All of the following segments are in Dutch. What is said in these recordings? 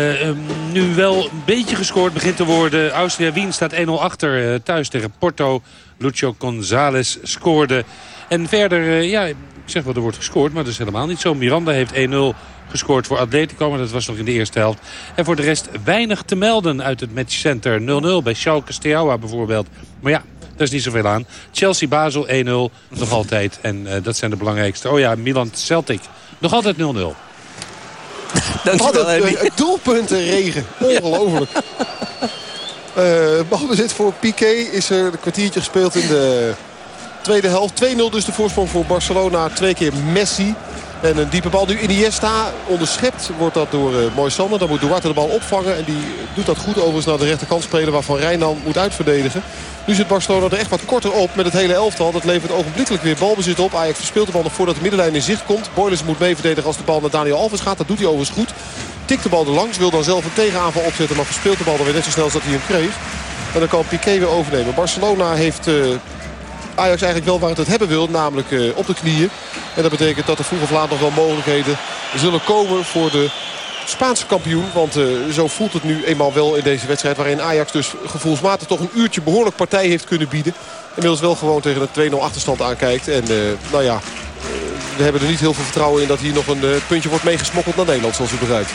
Uh, nu wel een beetje gescoord begint te worden. Austria-Wien staat 1-0 achter uh, thuis tegen Porto. Lucio González scoorde. En verder, uh, ja, ik zeg wel, er wordt gescoord, maar dat is helemaal niet zo. Miranda heeft 1-0 gescoord voor Atletico, maar dat was nog in de eerste helft. En voor de rest weinig te melden uit het matchcenter. 0-0 bij Schalke Steaua bijvoorbeeld. Maar ja, daar is niet zoveel aan. Chelsea-Basel 1-0, nog altijd. En dat zijn de belangrijkste. Oh ja, Milan-Celtic, nog altijd 0-0. Dankjewel, Wat een, doelpunten regen. Ongelooflijk. uh, balbezit voor Piqué is er een kwartiertje gespeeld in de tweede helft. 2-0 dus de voorsprong voor Barcelona. Twee keer Messi. En een diepe bal nu Iniesta onderschept wordt dat door uh, Moisander. Dan moet Duarte de bal opvangen. En die doet dat goed overigens naar de rechterkant spelen. Waarvan Rijnan moet uitverdedigen. Nu zit Barcelona er echt wat korter op met het hele elftal. Dat levert ogenblikkelijk weer balbezit op. Ajax verspeelt de bal nog voordat de middenlijn in zicht komt. Boilers moet mee verdedigen als de bal naar Daniel Alves gaat. Dat doet hij overigens goed. Tikt de bal er langs. Wil dan zelf een tegenaanval opzetten. Maar verspeelt de bal dan weer net zo snel als dat hij hem kreeg. En dan kan Piqué weer overnemen. Barcelona heeft... Uh, Ajax eigenlijk wel waar het het hebben wil. Namelijk uh, op de knieën. En dat betekent dat er vroeg of laat nog wel mogelijkheden zullen komen voor de Spaanse kampioen. Want uh, zo voelt het nu eenmaal wel in deze wedstrijd. Waarin Ajax dus gevoelsmatig toch een uurtje behoorlijk partij heeft kunnen bieden. Inmiddels wel gewoon tegen een 2-0 achterstand aankijkt. En uh, nou ja, we hebben er niet heel veel vertrouwen in dat hier nog een puntje wordt meegesmokkeld naar Nederland. Zoals u begrijpt.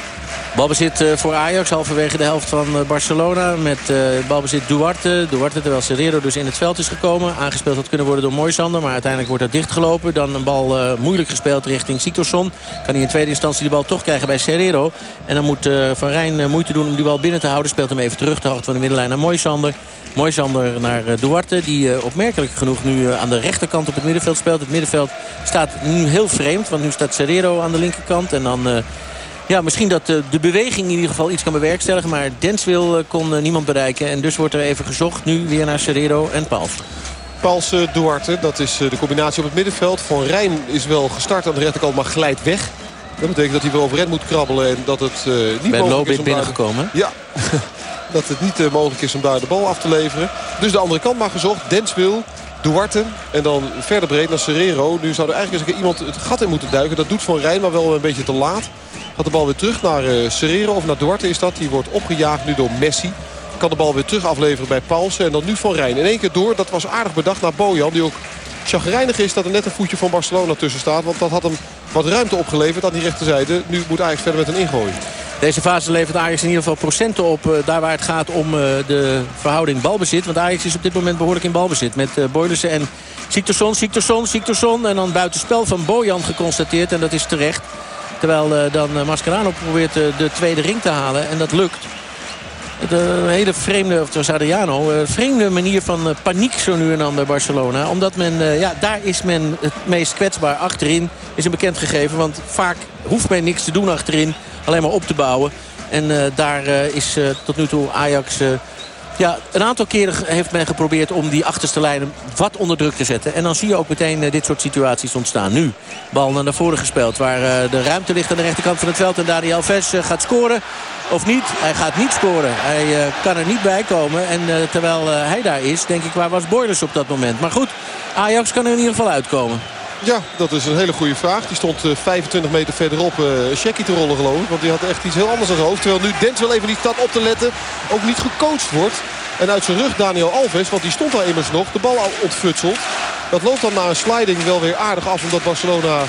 Balbezit voor Ajax, halverwege de helft van Barcelona. Met balbezit Duarte. Duarte terwijl Serrero dus in het veld is gekomen. Aangespeeld had kunnen worden door Moisander. Maar uiteindelijk wordt dat dichtgelopen. Dan een bal moeilijk gespeeld richting Siktorsson. Kan hij in tweede instantie de bal toch krijgen bij Serrero. En dan moet Van Rijn moeite doen om die bal binnen te houden. Speelt hem even terug de hoogte van de middenlijn naar Moisander. Moisander naar Duarte. Die opmerkelijk genoeg nu aan de rechterkant op het middenveld speelt. Het middenveld staat nu heel vreemd. Want nu staat Serrero aan de linkerkant. En dan... Ja, misschien dat de beweging in ieder geval iets kan bewerkstelligen. Maar Denswil kon niemand bereiken. En dus wordt er even gezocht. Nu weer naar Serrero en Paals. Paals Duarte, dat is de combinatie op het middenveld. Van Rijn is wel gestart aan de rechterkant, maar glijdt weg. Dat betekent dat hij wel overeind moet krabbelen. En dat het uh, niet Bij mogelijk is om binnengekomen. Ja, dat het niet uh, mogelijk is om daar de bal af te leveren. Dus de andere kant maar gezocht. Denswil, Duarte en dan verder breed naar Serrero. Nu zou er eigenlijk eens iemand het gat in moeten duiken. Dat doet Van Rijn, maar wel een beetje te laat. Gaat de bal weer terug naar uh, Serrero of naar Duarte is dat. Die wordt opgejaagd nu door Messi. Kan de bal weer terug afleveren bij Paulsen. En dan nu Van Rijn. In één keer door. Dat was aardig bedacht naar Bojan. Die ook chagrijnig is dat er net een voetje van Barcelona tussen staat. Want dat had hem wat ruimte opgeleverd aan die rechterzijde. Nu moet Ajax verder met een ingooi. Deze fase levert Ajax in ieder geval procenten op. Uh, daar waar het gaat om uh, de verhouding balbezit. Want Ajax is op dit moment behoorlijk in balbezit. Met Boylissen en Siktorsson, Siktorsson, Siktorsson. En dan buitenspel van Bojan geconstateerd. En dat is terecht. Terwijl dan Mascherano probeert de tweede ring te halen. En dat lukt. De hele vreemde, of het was Adriano, vreemde manier van paniek zo nu en dan bij Barcelona. Omdat men, ja, daar is men het meest kwetsbaar achterin, is een bekend gegeven. Want vaak hoeft men niks te doen achterin, alleen maar op te bouwen. En daar is tot nu toe Ajax... ja, een aantal keren heeft men geprobeerd om die achterste lijnen wat onder druk te zetten. En dan zie je ook meteen dit soort situaties ontstaan. Nu, bal naar voren gespeeld waar de ruimte ligt aan de rechterkant van het veld. En Daniel Alves gaat scoren. Of niet? Hij gaat niet scoren. Hij kan er niet bij komen. En terwijl hij daar is, denk ik, waar was Boilers op dat moment? Maar goed, Ajax kan er in ieder geval uitkomen. Ja, dat is een hele goede vraag. Die stond 25 meter verderop uh, te rollen geloof ik. Want die had echt iets heel anders aan zijn hoofd. Terwijl nu Dens wel even niet staat op te letten. Ook niet gecoacht wordt. En uit zijn rug Daniel Alves, want die stond daar immers nog. De bal al ontfutselt. Dat loopt dan na een sliding wel weer aardig af. Omdat Barcelona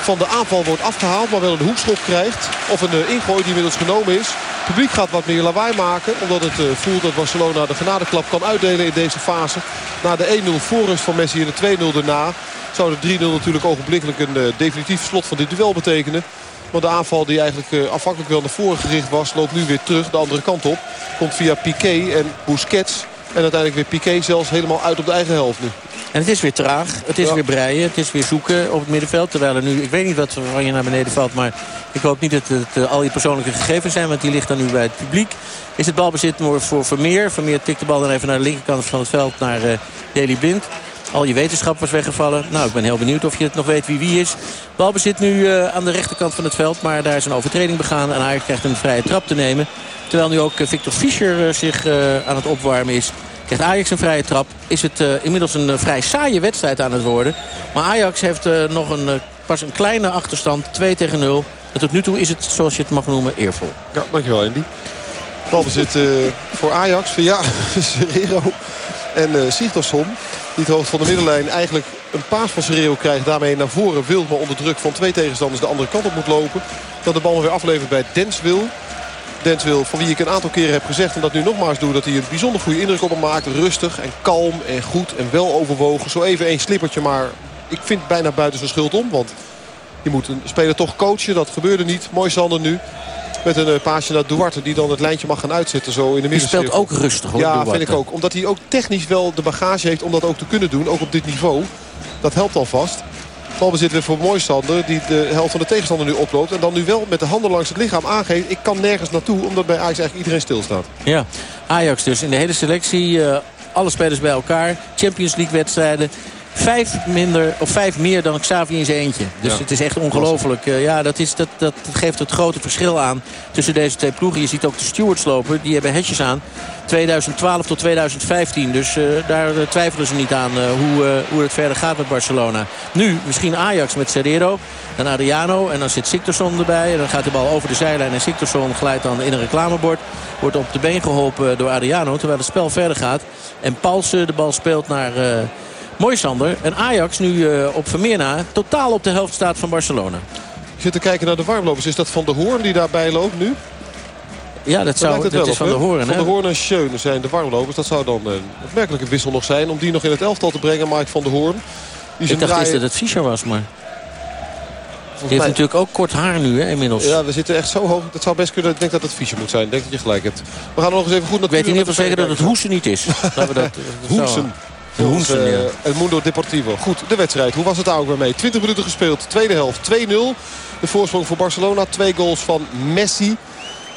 van de aanval wordt afgehaald. Maar wel een hoekschop krijgt. Of een uh, ingooi die inmiddels genomen is. Het publiek gaat wat meer lawaai maken. Omdat het uh, voelt dat Barcelona de genadeklap kan uitdelen in deze fase. Na de 1-0 voorrust van Messi en de 2-0 daarna. Zou de 3-0 natuurlijk ogenblikkelijk een uh, definitief slot van dit duel betekenen. Want de aanval die eigenlijk uh, afhankelijk wel naar voren gericht was... loopt nu weer terug de andere kant op. Komt via Piqué en Busquets. En uiteindelijk weer Piqué zelfs helemaal uit op de eigen helft nu. En het is weer traag. Het is ja. weer breien. Het is weer zoeken op het middenveld. Terwijl er nu, ik weet niet wat van je naar beneden valt. Maar ik hoop niet dat het uh, al je persoonlijke gegevens zijn. Want die ligt dan nu bij het publiek. Is het balbezit voor Vermeer. Vermeer tikt de bal dan even naar de linkerkant van het veld. Naar uh, Deli Blind. Al je wetenschap was weggevallen. Nou, ik ben heel benieuwd of je het nog weet wie wie is. Balbezit nu uh, aan de rechterkant van het veld. Maar daar is een overtreding begaan. En Ajax krijgt een vrije trap te nemen. Terwijl nu ook Victor Fischer zich aan het opwarmen is. Krijgt Ajax een vrije trap. Is het inmiddels een vrij saaie wedstrijd aan het worden. Maar Ajax heeft nog een, pas een kleine achterstand. 2 tegen 0. En tot nu toe is het, zoals je het mag noemen, eervol. Ja, dankjewel Andy. Balbezit uh, voor Ajax via Serrero en uh. Die het van de middenlijn eigenlijk een paas van Serrero krijgt. Daarmee naar voren wil, maar onder druk van twee tegenstanders de andere kant op moet lopen. Dat de bal weer aflevert bij Denswil. Denswil, van wie ik een aantal keren heb gezegd... en dat nu nogmaals doe, dat hij een bijzonder goede indruk op hem maakt. Rustig en kalm en goed en wel overwogen. Zo even één slippertje, maar ik vind bijna buiten zijn schuld om. Want je moet een speler toch coachen. Dat gebeurde niet. Mooi Sander nu. Met een uh, paasje naar Duarte die dan het lijntje mag gaan uitzetten. Zo in de die speelt ook rustig hoor, Ja, Duarte. vind ik ook. Omdat hij ook technisch wel de bagage heeft om dat ook te kunnen doen. Ook op dit niveau. Dat helpt alvast. Balbezit weer voor Moisander. Die de helft van de tegenstander nu oploopt. En dan nu wel met de handen langs het lichaam aangeeft. Ik kan nergens naartoe. Omdat bij Ajax eigenlijk iedereen stilstaat. Ja, Ajax dus in de hele selectie. Uh, alle spelers bij elkaar. Champions League wedstrijden. Vijf, minder, of vijf meer dan Xavi in zijn eentje. Dus ja. het is echt ongelooflijk. Uh, ja, dat, is, dat, dat geeft het grote verschil aan tussen deze twee ploegen. Je ziet ook de stewards lopen. Die hebben hesjes aan. 2012 tot 2015. Dus uh, daar uh, twijfelen ze niet aan hoe, hoe het verder gaat met Barcelona. Nu misschien Ajax met Serrero. Dan Adriano. En dan zit Siktorsson erbij. En dan gaat de bal over de zijlijn. En Siktorsson glijdt dan in een reclamebord. Wordt op de been geholpen door Adriano. Terwijl het spel verder gaat. En Paulsen de bal speelt naar... Mooi Sander. En Ajax nu uh, op Vermeer na totaal op de helft staat van Barcelona. Ik zit te kijken naar de warmlopers. Is dat Van de Hoorn die daarbij loopt nu? Ja, dat, zou, dat, dat is Van de Hoorn. Van de Hoorn en Schöne zijn de warmlopers. Dat zou dan een opmerkelijke wissel nog zijn. Om die nog in het elftal te brengen. Mike van de Hoorn. Die Ik dacht eerst dat het Fischer was, maar... Die heeft mij... natuurlijk ook kort haar nu, hè, inmiddels. Ja, we zitten echt zo hoog. Dat zou best kunnen. Ik denk dat het Fischer moet zijn. Ik denk dat je gelijk hebt. We gaan nog eens even goed naar Ik weet in ieder geval zeggen dat het Hoesen niet is. dat we dat, Hoesen. De Hoensen, uh, El Mundo Deportivo. Goed, de wedstrijd. Hoe was het daar ook weer mee? 20 minuten gespeeld. Tweede helft 2-0. De voorsprong voor Barcelona. Twee goals van Messi.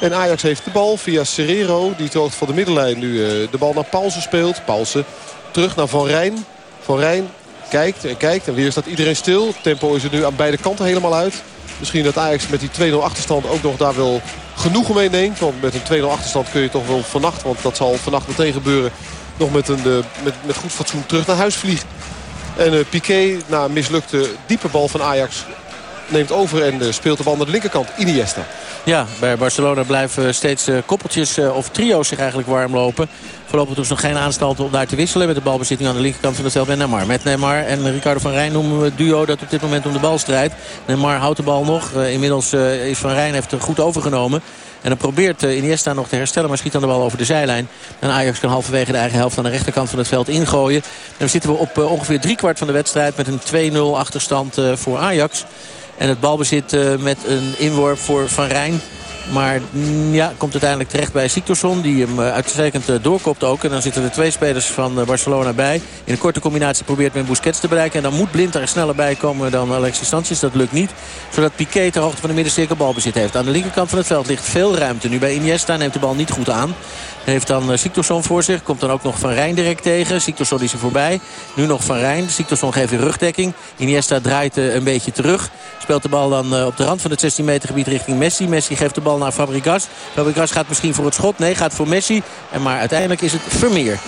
En Ajax heeft de bal via Serrero. Die hoogte van de middenlijn nu uh, de bal naar Paulsen speelt. Paulsen terug naar Van Rijn. Van Rijn kijkt en kijkt. En weer staat iedereen stil. Tempo is er nu aan beide kanten helemaal uit. Misschien dat Ajax met die 2-0 achterstand ook nog daar wel genoegen mee neemt. Want met een 2-0 achterstand kun je toch wel vannacht. Want dat zal vannacht meteen gebeuren nog met, een, uh, met, met goed fatsoen terug naar huis vliegt. En uh, Piqué, na mislukte diepe bal van Ajax, neemt over en uh, speelt de bal naar de linkerkant. Iniesta. Ja, bij Barcelona blijven steeds koppeltjes of trio's zich eigenlijk warm lopen. Voorlopig dus nog geen aanstalten om daar te wisselen. Met de balbezitting aan de linkerkant van het veld bij Neymar. Met Neymar en Ricardo van Rijn noemen we het duo dat op dit moment om de bal strijdt. Neymar houdt de bal nog. inmiddels is Van Rijn heeft er goed overgenomen. En dan probeert Iniesta nog te herstellen. Maar schiet dan de bal over de zijlijn. En Ajax kan halverwege de eigen helft aan de rechterkant van het veld ingooien. En dan zitten we op ongeveer driekwart van de wedstrijd. Met een 2-0 achterstand voor Ajax. En het balbezit met een inworp voor Van Rijn. Maar ja, komt uiteindelijk terecht bij Siktorsson. Die hem uitstekend doorkopt ook. En dan zitten er twee spelers van Barcelona bij. In een korte combinatie probeert men Busquets te bereiken. En dan moet Blind er sneller bij komen dan Alexis Sanchez. Dat lukt niet. Zodat Piqué ter hoogte van de middencirkel balbezit heeft. Aan de linkerkant van het veld ligt veel ruimte. Nu bij Iniesta neemt de bal niet goed aan. Heeft dan Siktorsson voor zich. Komt dan ook nog Van Rijn direct tegen. Siktorsson is er voorbij. Nu nog Van Rijn. Siktorsson geeft weer rugdekking. Iniesta draait een beetje terug. Speelt de bal dan op de rand van het 16 meter gebied richting Messi. Messi geeft de bal naar Fabregas. Fabregas gaat misschien voor het schot. Nee, gaat voor Messi. En maar uiteindelijk is het Vermeer.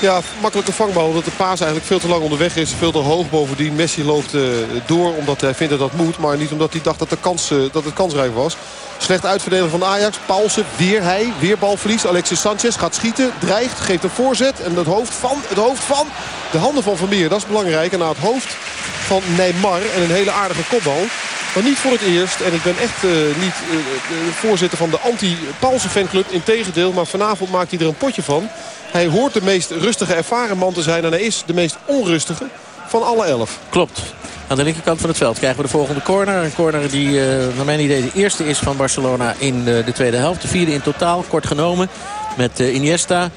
Ja, makkelijke vangbal. Omdat de paas eigenlijk veel te lang onderweg is. Veel te hoog bovendien. Messi loopt uh, door omdat hij vindt dat dat moet. Maar niet omdat hij dacht dat, de kans, uh, dat het kansrijk was. Slecht uitverdelen van Ajax. Paulsen, weer hij. Weer balverlies. Alexis Sanchez gaat schieten. Dreigt, geeft een voorzet. En het hoofd van, het hoofd van de handen van Vermeer. Dat is belangrijk. En naar het hoofd van Neymar. En een hele aardige kopbal. Maar niet voor het eerst. En ik ben echt uh, niet voorzitter van de anti-Paulsen fanclub. Integendeel, maar vanavond maakt hij er een potje van. Hij hoort de meest rustige ervaren man te zijn. En hij is de meest onrustige van alle elf. Klopt. Aan de linkerkant van het veld krijgen we de volgende corner. Een corner die uh, naar mijn idee de eerste is van Barcelona in uh, de tweede helft. De vierde in totaal, kort genomen. Met uh, Iniesta.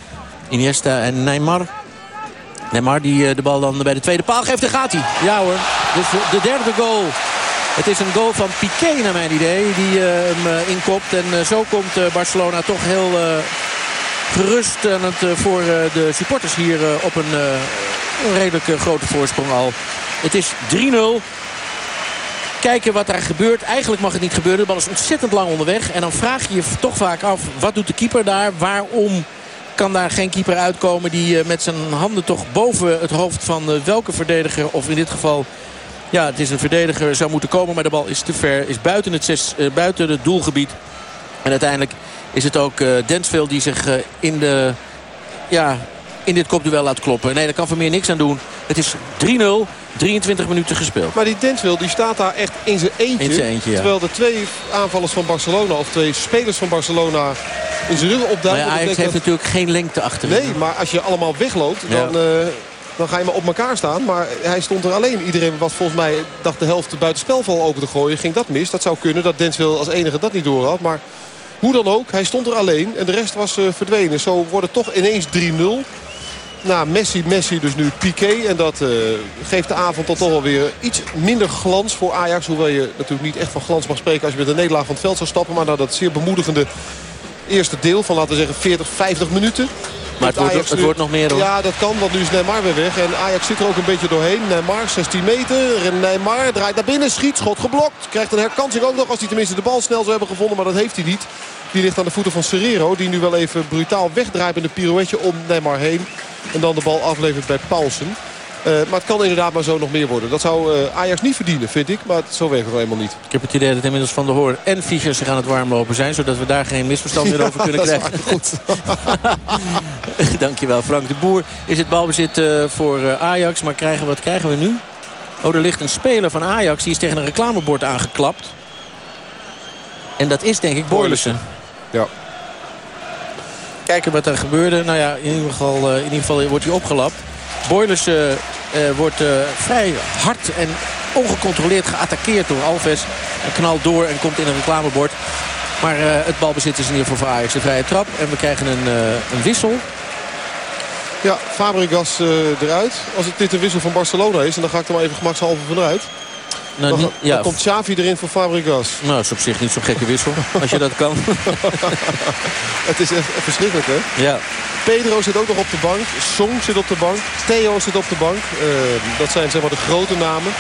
Iniesta en Neymar. Neymar die de bal dan bij de tweede paal geeft. Daar gaat hij. Ja hoor. Dus de derde goal. Het is een goal van Piqué naar mijn idee. Die hem inkopt. En zo komt Barcelona toch heel gerust aan het, voor de supporters hier op een, redelijk grote voorsprong al. Het is 3-0. Kijken wat daar gebeurt. Eigenlijk mag het niet gebeuren. De bal is ontzettend lang onderweg. En dan vraag je je toch vaak af, wat doet de keeper daar? Waarom kan daar geen keeper uitkomen die met zijn handen toch boven het hoofd van welke verdediger... of in dit geval Ja, het is een verdediger, zou moeten komen. Maar de bal is te ver, is buiten het, zes, buiten het doelgebied. En uiteindelijk is het ook uh, Densville die zich uh, in, de, ja, in dit kopduel laat kloppen. Nee, daar kan Vermeer niks aan doen. Het is 3-0, 23 minuten gespeeld. Maar die Densville die staat daar echt in zijn eentje. In zijn eentje ja. Terwijl de twee aanvallers van Barcelona, of twee spelers van Barcelona... in zijn rug opduiken. Maar ja, Ajax heeft dat... natuurlijk geen lengte achterin. Nee, maar als je allemaal wegloopt, dan... Ja dan ga je maar op elkaar staan. Maar hij stond er alleen. Iedereen was volgens mij, dacht de helft buitenspelval open te gooien. Ging dat mis? Dat zou kunnen dat Denswil als enige dat niet door had. Maar hoe dan ook, hij stond er alleen. En de rest was uh, verdwenen. Zo wordt het toch ineens 3-0. Na Messi, Messi dus nu Piqué. En dat uh, geeft de avond dan toch wel weer iets minder glans voor Ajax. Hoewel je natuurlijk niet echt van glans mag spreken als je met een nederlaag van het veld zou stappen. Maar na dat zeer bemoedigende eerste deel van laten we zeggen 40, 50 minuten. Maar het wordt, het wordt, nog meer hoor. Ja, dat kan, want nu is Neymar weer weg. En Ajax zit er ook een beetje doorheen. Neymar, 16 meter. Neymar draait naar binnen, schiet, schot geblokt. Krijgt een herkansing ook nog als hij tenminste de bal snel zou hebben gevonden. Maar dat heeft hij niet. Die ligt aan de voeten van Serrero. Die nu wel even brutaal wegdraait met een pirouetje om Neymar heen. En dan de bal aflevert bij Paulsen. Uh, maar het kan inderdaad maar zo nog meer worden. Dat zou uh, Ajax niet verdienen, vind ik. Maar zo werkt het helemaal niet. Ik heb het idee dat inmiddels Van de Hoorn en Fischer zich aan het warmlopen zijn. Zodat we daar geen misverstand meer over kunnen krijgen. goed. Dankjewel Frank de Boer. Is het balbezit uh, voor Ajax. Maar krijgen, wat krijgen we nu? Oh, er ligt een speler van Ajax. Die is tegen een reclamebord aangeklapt. En dat is denk ik Boylissen. Ja. Kijken wat er gebeurde. Nou ja, in ieder geval, in ieder geval wordt hij opgelapt. Boilers uh, uh, wordt uh, vrij hard en ongecontroleerd geattaqueerd door Alves. En knalt door en komt in een reclamebord. Maar het balbezit is in ieder geval voor Ajax de vrije trap. En we krijgen een, een wissel. Ja, Fabregas eruit. Als het dit een wissel van Barcelona is. En dan ga ik er maar even gemakshalve vanuit. Nou, dan, ja. dan komt Xavi erin voor Fabregas. Nou, dat is op zich niet zo'n gekke wissel. als je dat kan. het is echt verschrikkelijk, hè? Ja. Pedro zit ook nog op de bank. Song zit op de bank. Theo zit op de bank. Uh, dat zijn zeg maar de grote namen.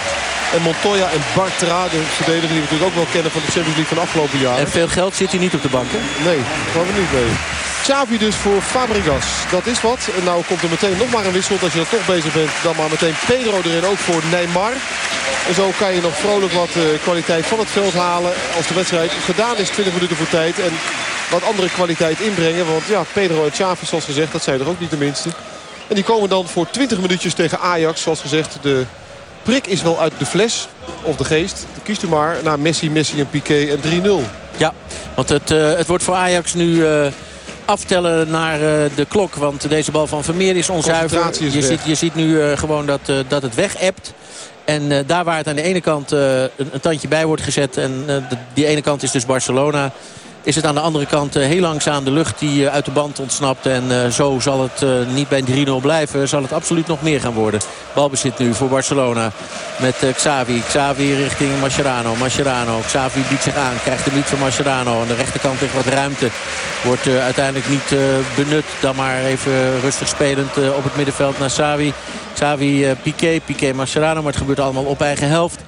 En Montoya en Bartra, de verdediger die we natuurlijk ook wel kennen van de Champions League van afgelopen jaren. En veel geld zit hij niet op de bank, hè? Nee, gaan we niet mee. Xavi dus voor Fabregas. Dat is wat. En nou komt er meteen nog maar een wissel. Als je er toch bezig bent, dan maar meteen Pedro erin. Ook voor Neymar. En zo kan je nog vrolijk wat uh, kwaliteit van het veld halen. Als de wedstrijd gedaan is, 20 minuten voor tijd. En wat andere kwaliteit inbrengen. Want ja, Pedro en Xavi, zoals gezegd, dat zijn er ook niet de minste. En die komen dan voor 20 minuutjes tegen Ajax. Zoals gezegd, de prik is wel uit de fles. Of de geest. Kiest u maar naar Messi, Messi en Piqué en 3-0. Ja, want het, uh, het wordt voor Ajax nu... Uh aftellen naar de klok. Want deze bal van Vermeer is onzuiver. Is je, ziet, je ziet nu gewoon dat, dat het weg hebt. En daar waar het aan de ene kant een, een, tandje bij wordt gezet. En die ene kant is dus Barcelona is het aan de andere kant heel langzaam de lucht die uit de band ontsnapt. En zo zal het niet bij 3-0 blijven. Zal het absoluut nog meer gaan worden. Balbezit nu voor Barcelona met Xavi. Xavi richting Mascherano. Mascherano. Xavi biedt zich aan. Krijgt de niet van Mascherano. Aan de rechterkant ligt wat ruimte. Wordt uiteindelijk niet benut. Dan maar even rustig spelend op het middenveld naar Xavi. Xavi, Piqué, Piqué, Mascherano. Maar het gebeurt allemaal op eigen helft.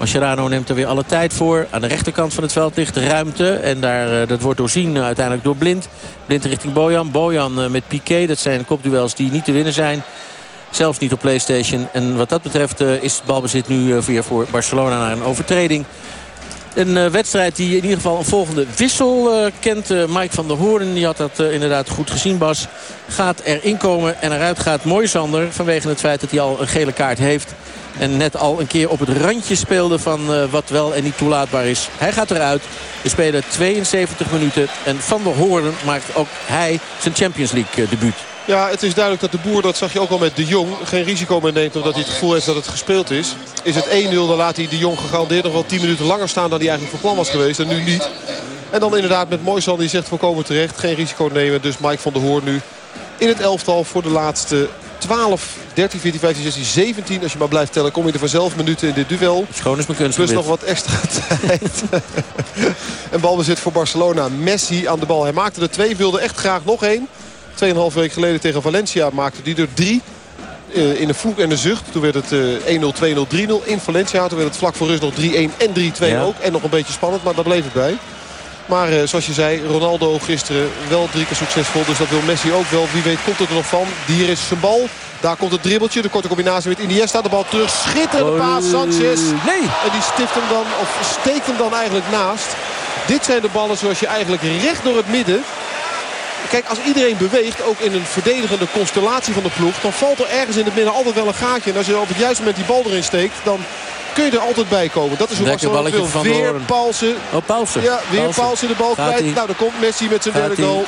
Mascherano neemt er weer alle tijd voor. Aan de rechterkant van het veld ligt ruimte. En daar, dat wordt doorzien uiteindelijk door Blind. Blind richting Bojan. Bojan met Piqué. Dat zijn kopduels die niet te winnen zijn. Zelfs niet op Playstation. En wat dat betreft is het balbezit nu weer voor Barcelona naar een overtreding. Een uh, wedstrijd die in ieder geval een volgende wissel uh, kent. Uh, Mike van der Hoorn, die had dat inderdaad goed gezien Bas. Gaat erin komen en eruit gaat Moisander. Vanwege het feit dat hij al een gele kaart heeft. En net al een keer op het randje speelde van wat wel en niet toelaatbaar is. Hij gaat eruit. We spelen 72 minuten. En Van der Hoorn maakt ook hij zijn Champions League debuut. Ja, het is duidelijk dat de boer, dat zag je ook al met de Jong, geen risico meer neemt omdat hij het gevoel heeft dat het gespeeld is. Is het 1-0, dan laat hij de Jong gegarandeerd nog wel 10 minuten langer staan dan hij eigenlijk van plan was geweest. En nu niet. En dan inderdaad met Moisan, die zegt volkomen terecht, geen risico nemen. Dus Mike van der Hoorn nu in het elftal voor de laatste 12, 13, 14, 15, 16, 17. Als je maar blijft tellen, kom je er vanzelf minuten in dit duel. Schoon is mijn kunst. Plus nog wat extra tijd. en balbezit voor Barcelona. Messi aan de bal. Hij maakte er twee, wilde echt graag nog één. 2,5 week geleden tegen Valencia maakte die er drie. Uh, in de vloek en de zucht. Toen werd het uh, 1-0, 2-0, 3-0 in Valencia. Toen werd het vlak voor rust nog 3-1 en 3-2 ja. ook. En nog een beetje spannend, maar daar bleef het bij. Maar uh, zoals je zei, Ronaldo gisteren wel drie keer succesvol. Dus dat wil Messi ook wel. Wie weet komt het er nog van. Hier is zijn bal. Daar komt het dribbeltje. De korte combinatie met Iniesta. De bal terug. Schitterende paas. Sanchez. Nee. En die stift hem dan, of steekt hem dan eigenlijk naast. Dit zijn de ballen zoals je eigenlijk recht door het midden Kijk, als iedereen beweegt, ook in een verdedigende constellatie van de ploeg... dan valt er ergens in het midden altijd wel een gaatje. En als je op het juiste moment die bal erin steekt... dan kun je er altijd bij komen. Dat is hoe Barcelona wil. Van weer Paulsen. Oh, Paulsen. Ja, weer Paulsen, de bal kwijt. Nou, dan komt Messi met zijn derde goal. 4-0.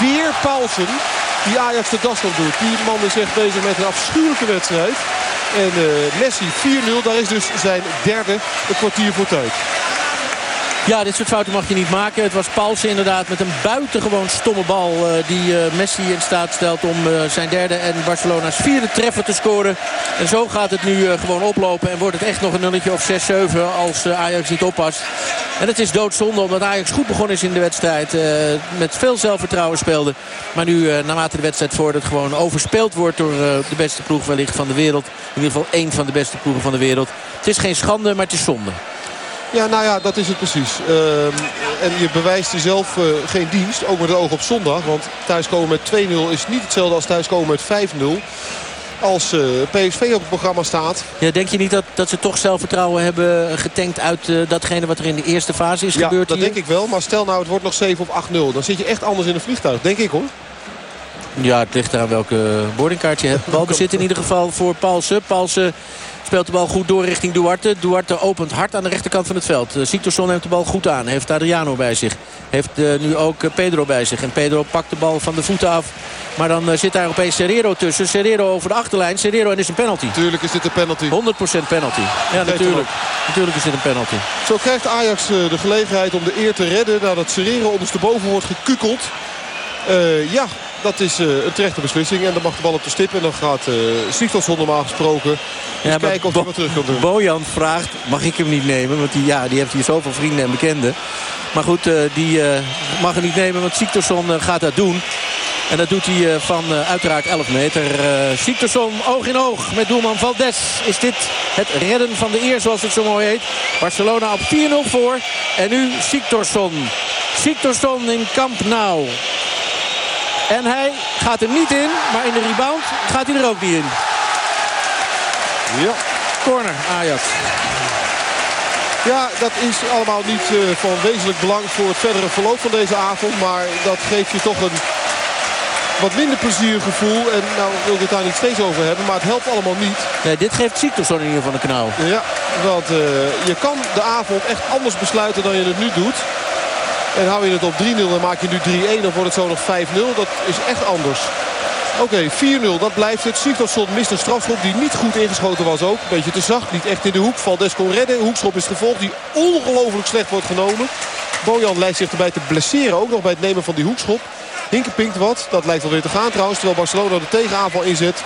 Weer Paulsen die Ajax de das op doet. Die man is echt bezig met een afschuwelijke wedstrijd. En uh, Messi 4-0, daar is dus zijn derde een kwartier voor tijd. Ja, dit soort fouten mag je niet maken. Het was Paulsen inderdaad met een buitengewoon stomme bal... Uh, die uh, Messi in staat stelt om uh, zijn derde en Barcelona's vierde treffer te scoren. En zo gaat het nu gewoon oplopen. En wordt het echt nog een nulletje of 6-7 als Ajax niet oppast. En het is doodzonde omdat Ajax goed begonnen is in de wedstrijd. met veel zelfvertrouwen speelde. Maar nu naarmate de wedstrijd voordat gewoon overspeeld wordt... door de beste ploeg wellicht van de wereld. In ieder geval één van de beste ploegen van de wereld. Het is geen schande, maar het is zonde. Ja, nou ja, dat is het precies. Uh, en je bewijst jezelf uh, geen dienst, ook met het oog op zondag. Want thuiskomen met 2-0 is niet hetzelfde als thuiskomen met 5-0 als uh, PSV op het programma staat. Ja, denk je niet dat, dat ze toch zelfvertrouwen hebben getankt uit uh, datgene wat er in de eerste fase is ja, gebeurd dat hier? denk ik wel. Maar stel nou het wordt nog 7 of 8-0. Dan zit je echt anders in een vliegtuig, denk ik hoor. Ja, het ligt eraan welke boardingkaart je hebt. Balbezit in ieder geval voor Paulsen. Paulsen Speelt de bal goed door richting Duarte. Duarte opent hard aan de rechterkant van het veld. Uh, neemt de bal goed aan. Heeft Adriano bij zich. Heeft uh, nu ook uh, Pedro bij zich. En Pedro pakt de bal van de voeten af. Maar dan zit daar opeens Serrero tussen. Serrero over de achterlijn. Serrero en is een penalty. Tuurlijk is dit een penalty. 100% penalty. Ja, natuurlijk. Natuurlijk is dit een penalty. Zo krijgt Ajax de gelegenheid om de eer te redden. Nadat Serrero ondersteboven wordt gekukeld. ja, dat is uh, een terechte beslissing. En dan mag de bal op de stip. En dan gaat uh, Sigtorsson normaal gesproken. ja, kijken of hij wat terug kan doen. Bojan vraagt, mag ik hem niet nemen? Want die, ja, die heeft hier zoveel vrienden en bekenden. Maar goed, uh, die mag hem niet nemen. Want Sigtorsson gaat dat doen. En dat doet hij van uiteraard 11 meter. Sigtorsson oog in oog met doelman Valdes. Is dit het redden van de eer zoals het zo mooi heet. Barcelona op 4-0 voor. En nu Sigtorsson. Sigtorsson in Camp Nou. En hij gaat er niet in, maar in de rebound gaat hij er ook niet in. Ja. Corner, Ajax. Ja, dat is allemaal niet uh, van wezenlijk belang voor het verdere verloop van deze avond. Maar dat geeft je toch een wat minder pleziergevoel. En nou wil ik het daar niet steeds over hebben, maar het helpt allemaal niet. Nee, dit geeft Ziekterson in ieder geval een knauw. Ja, want uh, je kan de avond echt anders besluiten dan je het nu doet. En hou je het op 3-0 en maak je nu 3-1. Dan wordt het zo nog 5-0. Dat is echt anders. Oké, okay, 4-0, dat blijft het. Sigtorsson mist een strafschop die niet goed ingeschoten was ook. Beetje te zacht, niet echt in de hoek. Valdes kon redden. Hoekschop is gevolgd die ongelooflijk slecht wordt genomen. Bojan lijkt zich erbij te blesseren. Ook nog bij het nemen van die hoekschop. Hinke pinkt wat. Dat lijkt wel weer te gaan trouwens. Terwijl Barcelona de tegenaanval inzet.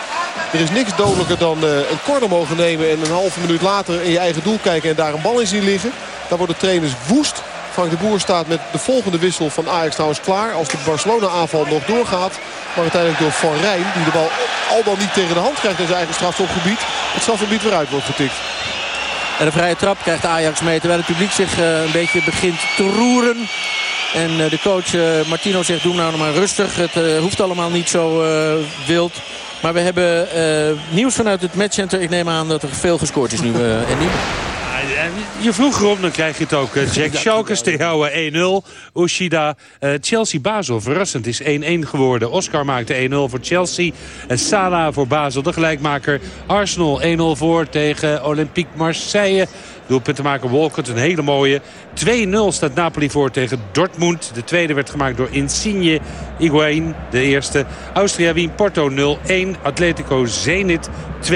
Er is niks dodelijker dan uh, een corner mogen nemen. En een halve minuut later in je eigen doel kijken. En daar een bal in zien liggen. Daar worden de trainers woest. Frank de Boer staat met de volgende wissel van Ajax trouwens klaar. Als de Barcelona-aanval nog doorgaat. Maar uiteindelijk door Van Rijn, die de bal al dan niet tegen de hand krijgt in zijn eigen strafschopgebied. Het strafgebied weer uit wordt getikt. En de vrije trap krijgt Ajax mee. Terwijl het publiek zich uh, een beetje begint te roeren. En uh, de coach uh, Martino zegt doe nou maar rustig. Het hoeft allemaal niet zo wild. Maar we hebben nieuws vanuit het matchcenter. Ik neem aan dat er veel gescoord is nu. niet je vroeg erom, dan krijg je het ook. Eh, Jack Schalke tegen 1-0. Ushida, uh, Chelsea Basel. Verrassend is 1-1 geworden. Oscar maakte 1-0 voor Chelsea. En Salah voor Basel, de gelijkmaker. Arsenal 1-0 voor tegen Olympique Marseille. Doelpuntenmaker Walcott, een hele mooie. 2-0 staat Napoli voor tegen Dortmund. De tweede werd gemaakt door Insigne Higuain, de eerste. Austria Wien Porto 0-1. Atletico Zenit 2-1.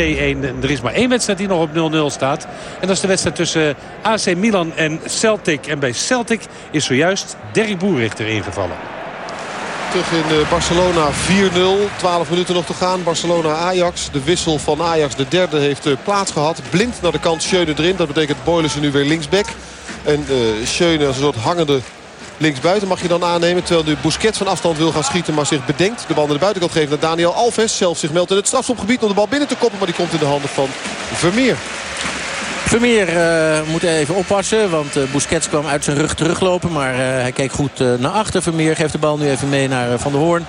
Er is maar één wedstrijd die nog op 0-0 staat. En dat is de wedstrijd tussen AC Milan en Celtic. En bij Celtic is zojuist Derry Boerichter ingevallen. Terug in eh, Barcelona 4-0. 12 minuten nog te gaan. Barcelona-Ajax. De wissel van Ajax, de derde, heeft eh, plaats gehad. Blind naar de kant, Schöne erin. Dat betekent Boylissen nu weer linksback. En uh, Schöne als een soort hangende linksbuiten mag je dan aannemen. Terwijl nu Busquets van afstand wil gaan schieten, maar zich bedenkt. De bal naar de buitenkant geven naar Daniel Alves. Zelf zich meldt in het strafschopgebied om de bal binnen te koppen. Maar die komt in de handen van Vermeer. Vermeer uh, moet even oppassen. Want uh, Busquets kwam uit zijn rug teruglopen. Maar uh, hij keek goed naar achter. Vermeer geeft de bal nu even mee naar Van der Hoorn.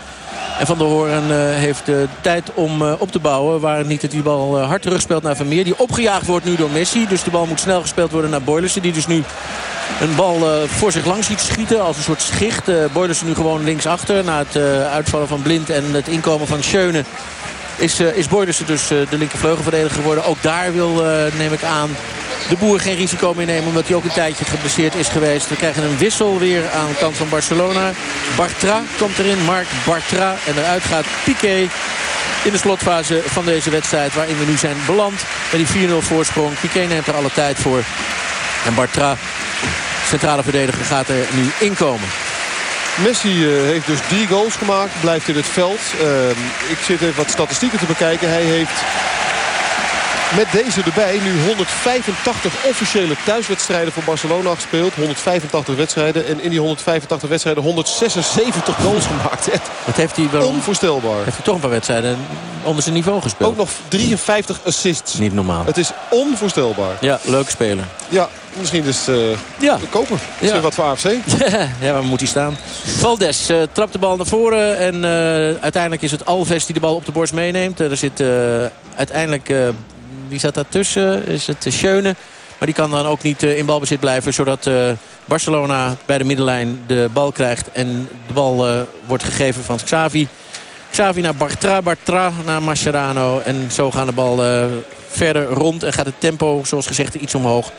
En Van der Hoorn heeft tijd om op te bouwen. Waar niet dat die bal hard terugspeelt naar Vermeer. Die opgejaagd wordt nu door Messi. Dus de bal moet snel gespeeld worden naar Boylissen. Die dus nu een bal voor zich langs ziet schieten. Als een soort schicht. Boylissen nu gewoon linksachter. Na het uitvallen van Blind en het inkomen van Schöne is, uh, is Boydersen dus uh, de linkervleugelverdediger geworden. Ook daar wil, uh, neem ik aan, de boer geen risico meer nemen. Omdat hij ook een tijdje geblesseerd is geweest. We krijgen een wissel weer aan de kant van Barcelona. Bartra komt erin. Mark Bartra. En eruit gaat Piqué in de slotfase van deze wedstrijd. Waarin we nu zijn beland. Met die 4-0 voorsprong. Piqué neemt er alle tijd voor. En Bartra, centrale verdediger, gaat er nu inkomen. Messi eh, heeft dus drie goals gemaakt. Blijft in het veld. Ehm, ik zit even wat statistieken te bekijken. Hij heeft met deze erbij nu 185 officiële thuiswedstrijden voor Barcelona gespeeld. 185 wedstrijden. En in die 185 wedstrijden 176 goals gemaakt. Wat heeft hij wel... Onvoorstelbaar. Heeft hij toch een paar wedstrijden onder zijn niveau gespeeld. Ook nog 53 assists. Niet normaal. Het is onvoorstelbaar. Ja, leuk speler. Ja, misschien dus uh, ja. de koper. Misschien ja. wat voor AFC. ja, waar moet hij staan? Valdes uh, trapt de bal naar voren. En uh, uiteindelijk is het Alves die de bal op de borst meeneemt. er zit uiteindelijk wie zat daartussen? Is het Schöne. Maar die kan dan ook niet in balbezit blijven. Zodat Barcelona bij de middenlijn de bal krijgt. En de bal wordt gegeven van Xavi. Xavi naar Bartra, Bartra naar Mascherano. En zo gaan de bal verder rond. En gaat het tempo, zoals gezegd, iets omhoog.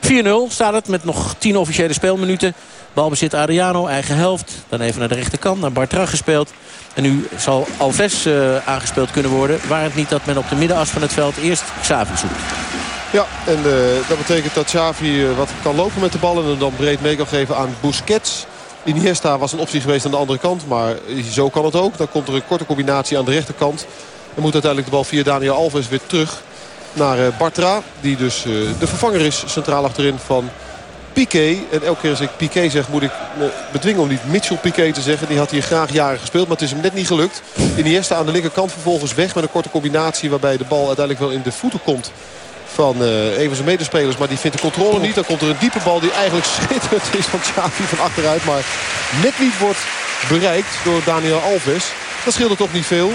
4-0 staat het met nog 10 officiële speelminuten. Balbezit Adriano, eigen helft. Dan even naar de rechterkant, naar Bartra gespeeld. En nu zal Alves uh, aangespeeld kunnen worden. Waar het niet dat men op de middenas van het veld eerst Xavi zoekt. Ja, en uh, dat betekent dat Xavi uh, wat kan lopen met de bal. En dan, breed mee kan geven aan Busquets. Iniesta was een optie geweest aan de andere kant. Maar zo kan het ook. Dan komt er een korte combinatie aan de rechterkant. En moet uiteindelijk de bal via Daniel Alves weer terug naar eh, Bartra. Die dus eh, de vervanger is centraal achterin van Piqué. En elke keer als ik Piqué zeg moet ik me bedwingen om niet Mitchell Piqué te zeggen. Die had hier graag jaren gespeeld, maar het is hem net niet gelukt. In de eerste aan de linkerkant vervolgens weg met een korte combinatie... waarbij de bal uiteindelijk wel in de voeten komt van uh, een van zijn medespelers. Maar die vindt de controle niet. Dan komt er een diepe bal die eigenlijk schitterend is van Xavi van achteruit. Maar net niet wordt bereikt door Daniel Alves. Dat scheelde toch niet veel.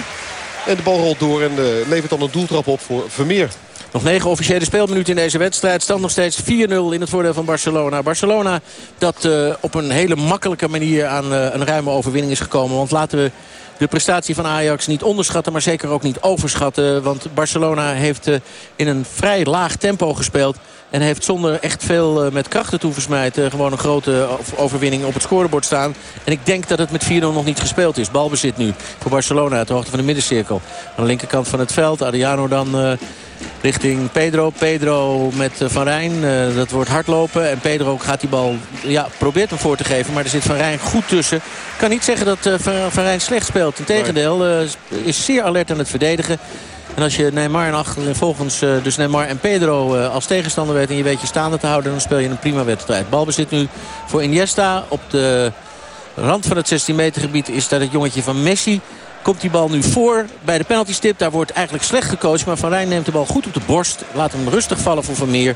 En de bal rolt door en uh, levert dan een doeltrap op voor Vermeer. Nog negen officiële speelminuten in deze wedstrijd. Stand nog steeds 4-0 in het voordeel van Barcelona. Barcelona dat uh, op een hele makkelijke manier aan uh, een ruime overwinning is gekomen. Want laten we de prestatie van Ajax niet onderschatten, maar zeker ook niet overschatten. Want Barcelona heeft uh, in een vrij laag tempo gespeeld. En heeft zonder echt veel met krachten toeversmijd gewoon een grote overwinning op het scorebord staan. En ik denk dat het met 4-0 nog niet gespeeld is. Balbezit nu voor Barcelona uit de hoogte van de middencirkel. Aan de linkerkant van het veld. Adriano dan richting Pedro. Pedro met eh, Van Rijn. Uh, dat wordt hardlopen. En Pedro gaat die bal, ja, probeert hem voor te geven. Maar er zit Van Rijn goed tussen. Ik kan niet zeggen dat uh, Van Rijn slecht speelt. Integendeel, uh, is zeer alert aan het verdedigen. En als je Neymar en achter, volgens dus Neymar en Pedro als tegenstander weet... en je weet je staande te houden, dan speel je een prima wedstrijd. Balbezit nu voor Iniesta. Op de rand van het 16 meter gebied is dat het jongetje van Messi... Komt die bal nu voor bij de penaltystip. Daar wordt eigenlijk slecht gecoacht. Maar Van Rijn neemt de bal goed op de borst. Laat hem rustig vallen voor Vermeer.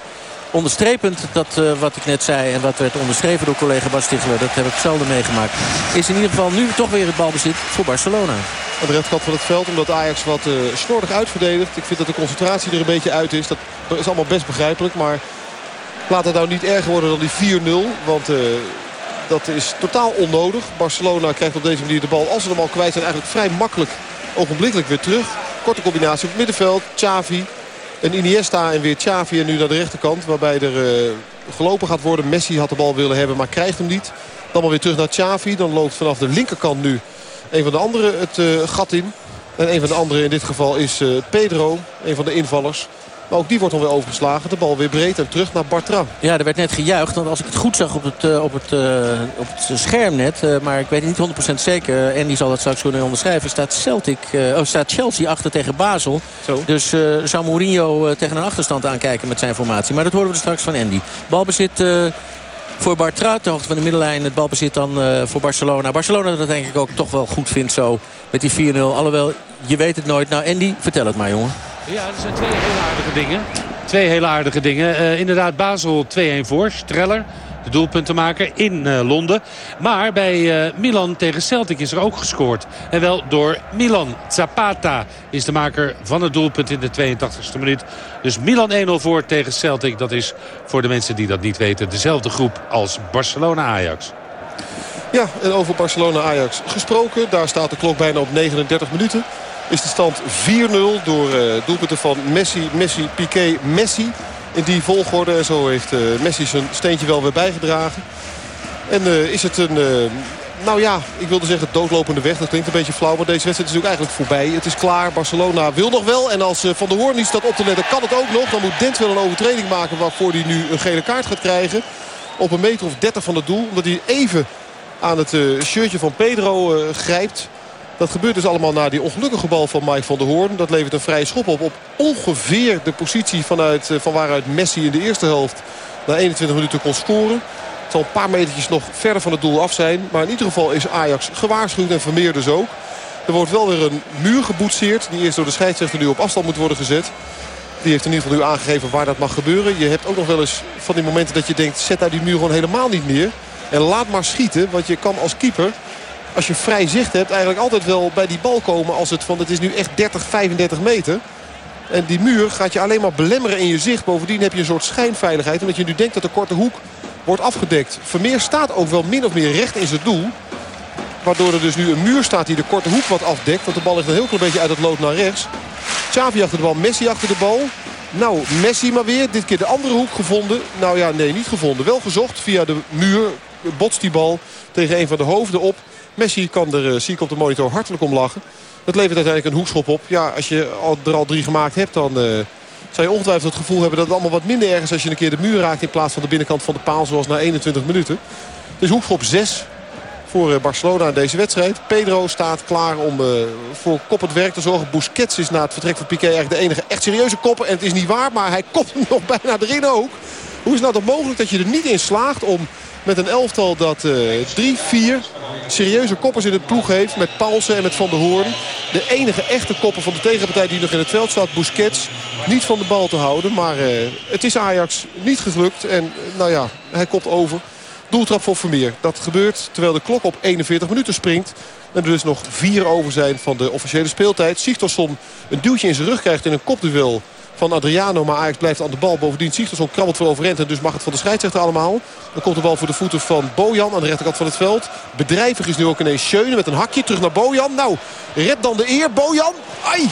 Onderstrepend dat uh, wat ik net zei en wat werd onderschreven door collega Bas. Dat heb ik zelden meegemaakt. Is in ieder geval nu toch weer het balbezit voor Barcelona. Aan de rechterkant van het veld omdat Ajax wat uh, slordig uitverdedigt. Ik vind dat de concentratie er een beetje uit is. Dat is allemaal best begrijpelijk. Maar laat het nou niet erger worden dan die 4-0. Want... Uh, dat is totaal onnodig. Barcelona krijgt op deze manier de bal, als ze hem al kwijt zijn, eigenlijk vrij makkelijk ogenblikkelijk weer terug. Korte combinatie op het middenveld. Xavi en Iniesta en weer Xavi en nu naar de rechterkant. Waarbij er uh, gelopen gaat worden. Messi had de bal willen hebben, maar krijgt hem niet. Dan maar weer terug naar Xavi. Dan loopt vanaf de linkerkant nu een van de anderen het uh, gat in. En een van de anderen in dit geval is uh, Pedro, een van de invallers. Maar ook die wordt dan weer overgeslagen. De bal weer breed en terug naar Bartra. Ja, er werd net gejuicht. Want als ik het goed zag op het, uh, op het, uh, op het scherm net. Uh, maar ik weet het niet 100% zeker. En die zal dat straks kunnen onderschrijven. Staat, Celtic, oh, staat Chelsea achter tegen Basel. Zo. Dus zou Mourinho tegen een achterstand aankijken met zijn formatie. Maar dat horen we straks van Andy. Balbezit voor Bartra. De hoogte van de middenlijn. Het balbezit dan uh, voor Barcelona. Barcelona dat denk ik ook toch wel goed vindt zo met die 4-0. Alhoewel, je weet het nooit. Nou Andy, vertel het maar jongen. Ja, er zijn twee hele aardige dingen. Twee hele aardige dingen. inderdaad, Basel 2-1 voor. Streller de doelpuntenmaker in uh, Londen. Maar bij uh, Milan tegen Celtic is er ook gescoord. En wel door Milan. Zapata is de maker van het doelpunt in de 82e minuut. Dus Milan 1-0 voor tegen Celtic. Dat is voor de mensen die dat niet weten dezelfde groep als Barcelona-Ajax. Ja, en over Barcelona-Ajax gesproken. Daar staat de klok bijna op 39 minuten. Is de stand 4-0 door uh, doelpunten van Messi, Messi, Piqué, Messi in die volgorde. Zo heeft uh, Messi zijn steentje wel weer bijgedragen. En uh, is het een... Nou ja, ik wilde zeggen doodlopende weg. Dat klinkt een beetje flauw, maar deze wedstrijd is ook eigenlijk voorbij. Het is klaar, Barcelona wil nog wel. En als Van der Hoorn niet staat op te letten, kan het ook nog. Dan moet Dent wel een overtreding maken waarvoor hij nu een gele kaart gaat krijgen. Op een meter of 30 van het doel. Omdat hij even aan het shirtje van Pedro grijpt. Dat gebeurt dus allemaal na die ongelukkige bal van Mike van der Hoorn. Dat levert een vrije schop op op ongeveer de positie vanuit, eh, van waaruit Messi in de eerste helft na 21 minuten kon scoren. Het zal een paar metertjes nog verder van het doel af zijn. Maar in ieder geval is Ajax gewaarschuwd en Vermeer dus ook. Er wordt wel weer een muur geboetseerd. Die eerst door de scheidsrechter nu op afstand moet worden gezet. Die heeft in ieder geval nu aangegeven waar dat mag gebeuren. Je hebt ook nog wel eens van die momenten dat je denkt... zet daar die muur gewoon helemaal niet meer. En laat maar schieten. Want je kan als keeper als je vrij zicht hebt eigenlijk altijd wel bij die bal komen als het van het is nu echt 30, 35 meter. En die muur gaat je alleen maar belemmeren in je zicht. Bovendien heb je een soort schijnveiligheid. Omdat je nu denkt dat de korte hoek wordt afgedekt. Vermeer staat ook wel min of meer recht in zijn doel. Waardoor er dus nu een muur staat die de korte hoek wat afdekt. Want de bal ligt een heel klein beetje uit het lood naar rechts. Xavi achter de bal, Messi achter de bal. Nou, Messi maar weer. Dit keer de andere hoek gevonden. Nou ja, nee, niet gevonden. Wel gezocht via de muur. Botst die bal tegen een van de hoofden op. Messi kan er, uh, zie ik op de monitor, hartelijk om lachen. Dat levert uiteindelijk een hoekschop op. Ja, als je er al drie gemaakt hebt, dan uh, zou je ongetwijfeld het gevoel hebben... dat het allemaal wat minder erg is als je een keer de muur raakt... in plaats van de binnenkant van de paal zoals na 21 minuten. Dus hoekschop 6 voor uh, Barcelona in deze wedstrijd. Pedro staat klaar om uh, voor koppend werk te zorgen. Busquets is na het vertrek van Piqué eigenlijk de enige echt serieuze kopper. En het is niet waar, maar hij kopt nog bijna erin ook. Hoe is het nou toch mogelijk dat je er niet in slaagt om met een elftal dat uh, drie, vier serieuze koppers in het ploeg heeft. Met Paulsen en met Van der Hoorn. De enige echte kopper van de tegenpartij die nog in het veld staat. Busquets niet van de bal te houden. Maar uh, het is Ajax niet gelukt. En uh, nou ja, hij kopt over. Doeltrap voor Vermeer. Dat gebeurt terwijl de klok op 41 minuten springt. En er dus nog vier over zijn van de officiële speeltijd. Sigtorsson een duwtje in zijn rug krijgt in een kopduel van Adriano. Maar Ajax blijft aan de bal. Bovendien Sigtorsson krabbelt voor overend. En dus mag het van de scheidsrechter allemaal. Dan komt de bal voor de voeten van Bojan aan de rechterkant van het veld. Bedrijvig is nu ook ineens Schöne met een hakje. Terug naar Bojan. Nou, red dan de eer. Bojan. Ai!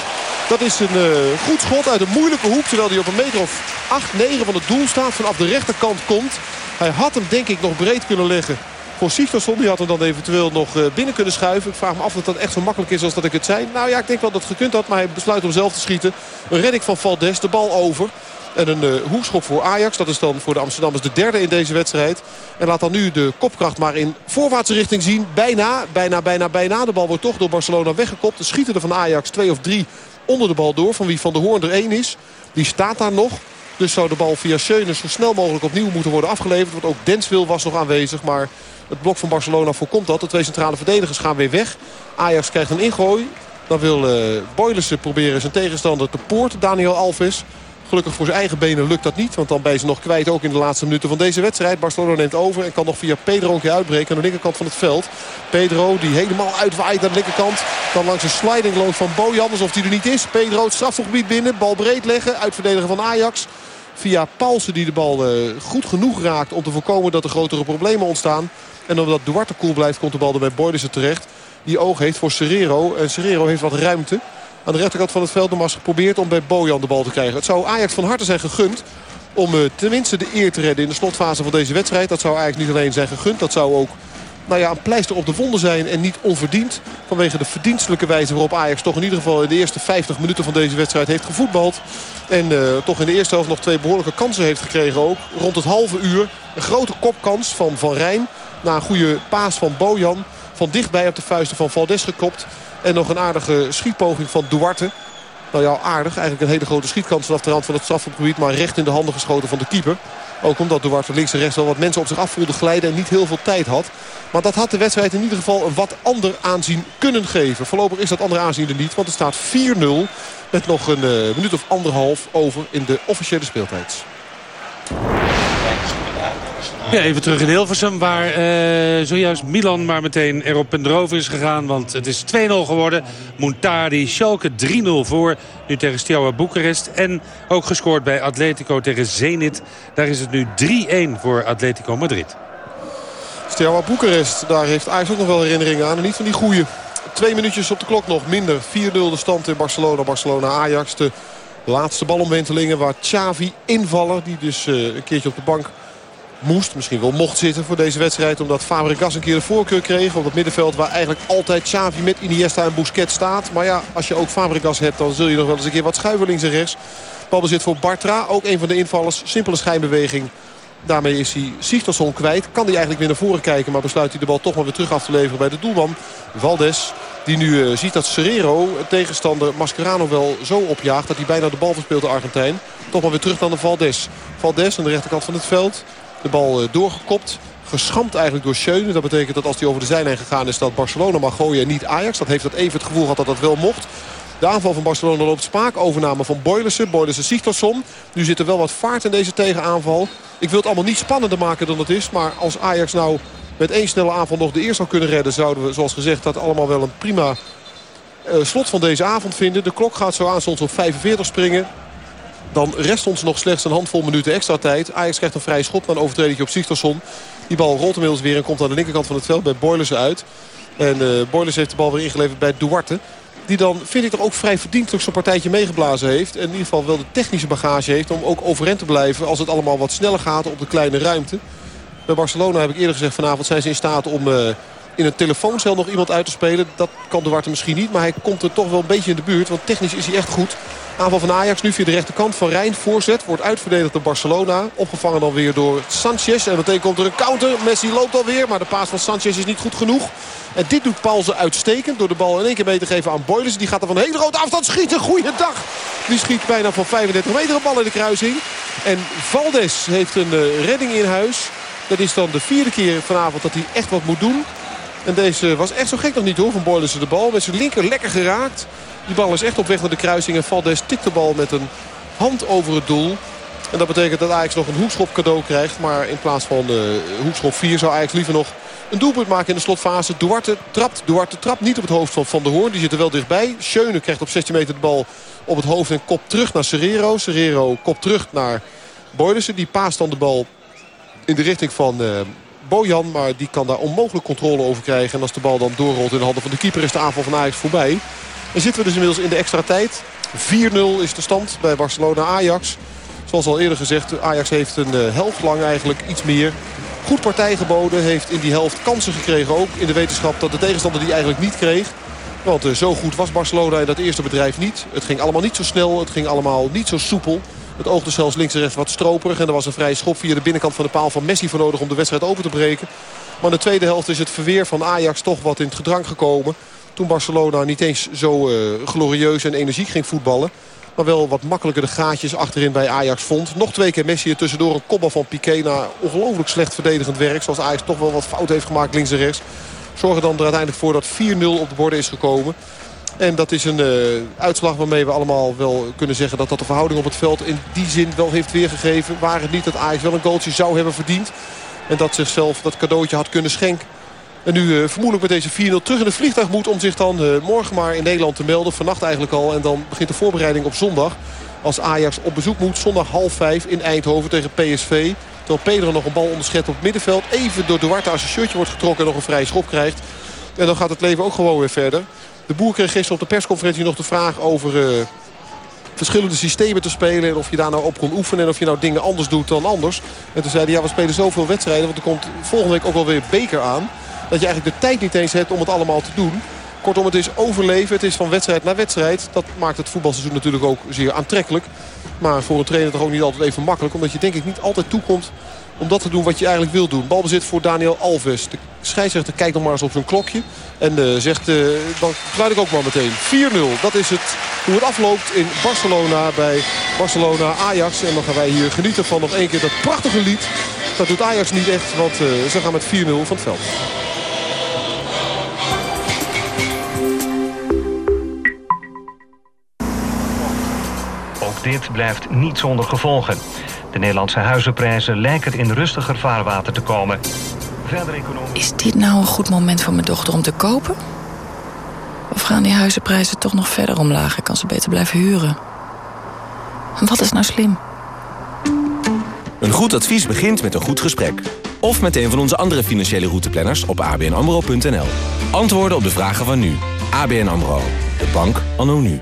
Dat is een uh, goed schot uit een moeilijke hoek. Terwijl hij op een meter of 8, 9 van het doel staat. Vanaf de rechterkant komt. Hij had hem denk ik nog breed kunnen leggen voor Sigtorsson. Die had hem dan eventueel nog binnen kunnen schuiven. Ik vraag me af of dat echt zo makkelijk is als dat ik het zei. Nou ja, ik denk wel dat het gekund had. Maar hij besluit om zelf te schieten. Een redding van Valdes. De bal over. En een uh, hoekschop voor Ajax. Dat is dan voor de Amsterdammers de derde in deze wedstrijd. En laat dan nu de kopkracht maar in voorwaartse richting zien. Bijna, bijna, bijna, bijna. De bal wordt toch door Barcelona weggekopt. De schieten er van Ajax twee of drie onder de bal door. Van wie Van de Hoorn er één is. Die staat daar nog. Dus zou de bal via Schöne zo snel mogelijk opnieuw moeten worden afgeleverd. Want ook Denswil was nog aanwezig. Maar het blok van Barcelona voorkomt dat. De twee centrale verdedigers gaan weer weg. Ajax krijgt een ingooi. Dan wil uh, proberen zijn tegenstander te poorten. Daniel Alves. Gelukkig voor zijn eigen benen lukt dat niet. Want dan ben ze nog kwijt ook in de laatste minuten van deze wedstrijd. Barcelona neemt over en kan nog via Pedro een keer uitbreken aan de linkerkant van het veld. Pedro die helemaal uitwaait aan de linkerkant. Kan langs een sliding loont van Bojan alsof hij er niet is. Pedro het strafgebied binnen. Bal breed leggen. Uitverdedigen van Ajax. Via Paulsen die de bal uh, goed genoeg raakt om te voorkomen dat er grotere problemen ontstaan. En omdat Duarte koel blijft komt de bal er bij Boylissen terecht. Die oog heeft voor Serrero. En Serrero heeft wat ruimte aan de rechterkant van het veld nogmaals geprobeerd om bij Bojan de bal te krijgen. Het zou Ajax van harte zijn gegund om uh, tenminste de eer te redden in de slotfase van deze wedstrijd. Dat zou Ajax niet alleen zijn gegund, dat zou ook nou ja, een pleister op de wonden zijn en niet onverdiend. Vanwege de verdienstelijke wijze waarop Ajax toch in ieder geval in de eerste 50 minuten van deze wedstrijd heeft gevoetbald. En uh, toch in de eerste helft nog twee behoorlijke kansen heeft gekregen ook. Rond het halve uur een grote kopkans van Van Rijn. Na een goede paas van Bojan. Van dichtbij op de vuisten van Valdes gekopt. En nog een aardige schietpoging van Duarte. Nou ja, aardig. Eigenlijk een hele grote schietkans vanaf de rand van het strafgebied. Maar recht in de handen geschoten van de keeper. Ook omdat Duarte links en rechts wel wat mensen op zich af voelde glijden en niet heel veel tijd had. Maar dat had de wedstrijd in ieder geval een wat ander aanzien kunnen geven. Voorlopig is dat andere aanzien er niet, want het staat 4-0 met nog een uh, minuut of anderhalf over in de officiële speeltijd. Even terug in Hilversum, waar uh, zojuist Milan maar meteen erop en erover is gegaan. Want het is 2-0 geworden. Muntari, Schalke 3-0 voor. Nu tegen Steaua Boekarest. En ook gescoord bij Atletico tegen Zenit. Daar is het nu 3-1 voor Atletico Madrid. Steaua Boekarest, daar heeft Ajax ook nog wel herinneringen aan. En niet van die goede. Twee minuutjes op de klok nog, minder. 4-0 de stand in Barcelona. Barcelona-Ajax, de laatste balomwentelingen waar Xavi invaller... die dus uh, een keertje op de bank moest, misschien wel mocht zitten voor deze wedstrijd. Omdat Fabregas een keer de voorkeur kreeg op het middenveld waar eigenlijk altijd Xavi met Iniesta en Busquets staat. Maar ja, als je ook Fabregas hebt dan zul je nog wel eens een keer wat schuiven links en rechts. Balbezit voor Bartra, ook een van de invallers. Simpele schijnbeweging. Daarmee is hij Sigtorsson kwijt. Kan hij eigenlijk weer naar voren kijken. Maar besluit hij de bal toch maar weer terug af te leveren bij de doelman. Valdes. Die nu uh, ziet dat Serrero, tegenstander Mascherano, wel zo opjaagt. Dat hij bijna de bal verspeelt de Argentijn. Toch maar weer terug naar de Valdes. Valdes aan de rechterkant van het veld. De bal eh, doorgekopt. Geschampt eigenlijk door Schöne. Dat betekent dat als hij over de zijlijn gegaan is... dat Barcelona mag gooien en niet Ajax. Dat heeft dat even het gevoel gehad dat dat wel mocht. De aanval van Barcelona loopt spaak. Overname van Boylissen. Boylissen Sigtorsson. Nu zit er wel wat vaart in deze tegenaanval. Ik wil het allemaal niet spannender maken dan het is. Maar als Ajax nou met één snelle aanval nog de eerste zou kunnen redden... zouden we, zoals gezegd, dat allemaal wel een prima uh, slot van deze avond vinden. De klok gaat zo aan soms op 45 springen. Dan rest ons nog slechts een handvol minuten extra tijd. Ajax krijgt een vrije schop na een overtreding op Sigtorsson. Die bal rolt inmiddels weer en komt aan de linkerkant van het veld bij Boilers uit. En uh, Boilers heeft de bal weer ingeleverd bij Duarte. Die dan, vind ik toch ook vrij verdienstelijk zo'n partijtje meegeblazen heeft. En in ieder geval wel de technische bagage heeft om ook overeind te blijven... als het allemaal wat sneller gaat op de kleine ruimte. Bij Barcelona heb ik eerder gezegd vanavond zijn ze in staat om... Uh, in een telefooncel nog iemand uit te spelen. Dat kan Duarte misschien niet, maar hij komt er toch wel een beetje in de buurt. Want technisch is hij echt goed. Aanval van Ajax nu via de rechterkant van Rijn. Voorzet wordt uitverdedigd door Barcelona. Opgevangen dan weer door Sanchez. En meteen komt er een counter. Messi loopt alweer. Maar de paas van Sanchez is niet goed genoeg. En dit doet Paulsen uitstekend. Door de bal in één keer mee te geven aan Boilers. Die gaat er van een hele grote afstand schieten. Goeiedag. Die schiet bijna van 35 meter een bal in de kruising. En Valdes heeft een uh, redding in huis. Dat is dan de vierde keer vanavond dat hij echt wat moet doen. En deze was echt zo gek nog niet hoor van Boilers de bal. Met zijn linker lekker geraakt. Die bal is echt op weg naar de kruising. En Valdes tikt de bal met een hand over het doel. En dat betekent dat Ajax nog een hoekschop cadeau krijgt. Maar in plaats van de hoekschop 4 zou Ajax liever nog een doelpunt maken in de slotfase. Duarte trapt. Duarte trapt niet op het hoofd van Van der Hoorn. Die zit er wel dichtbij. Schöne krijgt op 16 meter de bal op het hoofd en kop terug naar Serrero. Serrero kop terug naar Boylissen. Die paast dan de bal in de richting van uh, Bojan. Maar die kan daar onmogelijk controle over krijgen. En als de bal dan doorrolt in de handen van de keeper is de aanval van Ajax voorbij. Dan zitten we dus inmiddels in de extra tijd. 4-0 is de stand bij Barcelona-Ajax. Zoals al eerder gezegd, Ajax heeft een uh, helft lang eigenlijk iets meer goed partij geboden. Heeft in die helft kansen gekregen ook. In de wetenschap dat de tegenstander die eigenlijk niet kreeg. Want uh, zo goed was Barcelona in dat eerste bedrijf niet. Het ging allemaal niet zo snel. Het ging allemaal niet zo soepel. Het oogde zelfs links en rechts wat stroperig. En er was een vrije schop via de binnenkant van de paal van Messi voor nodig om de wedstrijd open te breken. Maar in de tweede helft is het verweer van Ajax toch wat in het gedrang gekomen. Toen Barcelona niet eens zo uh, glorieus en energiek ging voetballen. Maar wel wat makkelijker de gaatjes achterin bij Ajax vond. Nog twee keer Messi er tussendoor een kopbal van Piqué. Na ongelooflijk slecht verdedigend werk. Zoals Ajax toch wel wat fout heeft gemaakt links en rechts. Zorgen dan er uiteindelijk voor dat 4-0 op de borden is gekomen. En dat is een uh, uitslag waarmee we allemaal wel kunnen zeggen... dat dat de verhouding op het veld in die zin wel heeft weergegeven. Waar het niet dat Ajax wel een goaltje zou hebben verdiend. En dat zichzelf dat cadeautje had kunnen schenken. En nu uh, vermoedelijk met deze 4-0 terug in het vliegtuig moet... om zich dan uh, morgen maar in Nederland te melden. Vannacht eigenlijk al. En dan begint de voorbereiding op zondag. Als Ajax op bezoek moet. Zondag half vijf in Eindhoven tegen PSV. Terwijl Pedro nog een bal onderschept op het middenveld. Even door Duarte als zijn shirtje wordt getrokken en nog een vrije schop krijgt. En dan gaat het leven ook gewoon weer verder. De boer kreeg gisteren op de persconferentie nog de vraag over... Uh, verschillende systemen te spelen. En of je daar nou op kon oefenen. En of je nou dingen anders doet dan anders. En toen zei hij, ja we spelen zoveel wedstrijden. Want er komt volgende week ook wel weer beker aan dat je eigenlijk de tijd niet eens hebt om het allemaal te doen. Kortom, het is overleven. Het is van wedstrijd naar wedstrijd. Dat maakt het voetbalseizoen natuurlijk ook zeer aantrekkelijk. Maar voor een trainer toch ook niet altijd even makkelijk. Omdat je denk ik niet altijd toekomt om dat te doen wat je eigenlijk wil doen. Balbezit voor Daniel Alves. De scheidsrechter kijkt nog maar eens op zijn klokje. En uh, zegt, uh, dan fluit ik ook maar meteen. 4-0, dat is het hoe het afloopt in Barcelona bij Barcelona-Ajax. En dan gaan wij hier genieten van nog één keer dat prachtige lied. Dat doet Ajax niet echt, want ze gaan met 4-0 van het veld. Ook dit blijft niet zonder gevolgen. De Nederlandse huizenprijzen lijken in rustiger vaarwater te komen. Verder economisch... Is dit nou een goed moment voor mijn dochter om te kopen? Of gaan die huizenprijzen toch nog verder omlaag? Ik kan ze beter blijven huren. Wat is nou slim? Een goed advies begint met een goed gesprek. Of met een van onze andere financiële routeplanners op abnamro.nl. Antwoorden op de vragen van nu. ABN AMRO. De bank anno nu.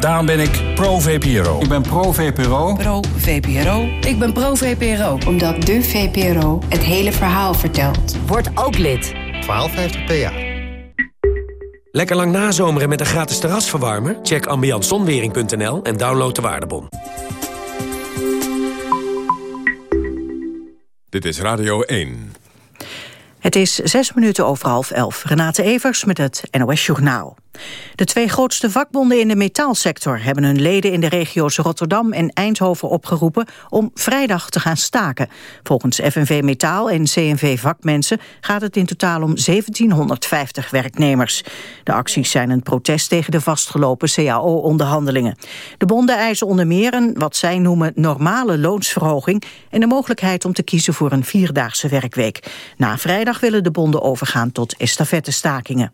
Daarom ben ik pro-VPRO. Ik ben pro-VPRO. Pro-VPRO. Ik ben pro-VPRO. Omdat de VPRO het hele verhaal vertelt. Word ook lid. 1250 PA. Lekker lang nazomeren met een gratis terrasverwarmer? Check ambiantzonwering.nl en download de waardebon. Dit is Radio 1. Het is zes minuten over half elf. Renate Evers met het NOS Journaal. De twee grootste vakbonden in de metaalsector hebben hun leden in de regio's Rotterdam en Eindhoven opgeroepen om vrijdag te gaan staken. Volgens FNV Metaal en CNV Vakmensen gaat het in totaal om 1750 werknemers. De acties zijn een protest tegen de vastgelopen CAO-onderhandelingen. De bonden eisen onder meer een wat zij noemen normale loonsverhoging en de mogelijkheid om te kiezen voor een vierdaagse werkweek. Na vrijdag willen de bonden overgaan tot estafettestakingen.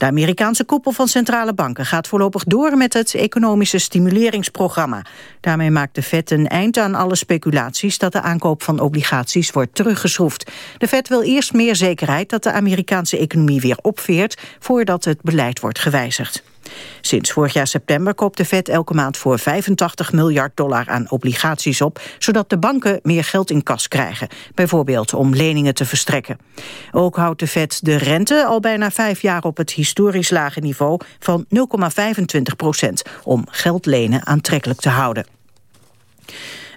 De Amerikaanse koepel van centrale banken gaat voorlopig door met het economische stimuleringsprogramma. Daarmee maakt de Fed een eind aan alle speculaties dat de aankoop van obligaties wordt teruggeschroefd. De Fed wil eerst meer zekerheid dat de Amerikaanse economie weer opveert voordat het beleid wordt gewijzigd. Sinds vorig jaar september koopt de Fed elke maand voor 85 miljard dollar aan obligaties op, zodat de banken meer geld in kas krijgen, bijvoorbeeld om leningen te verstrekken. Ook houdt de Fed de rente al bijna vijf jaar op het historisch lage niveau van 0,25 procent, om geld lenen aantrekkelijk te houden.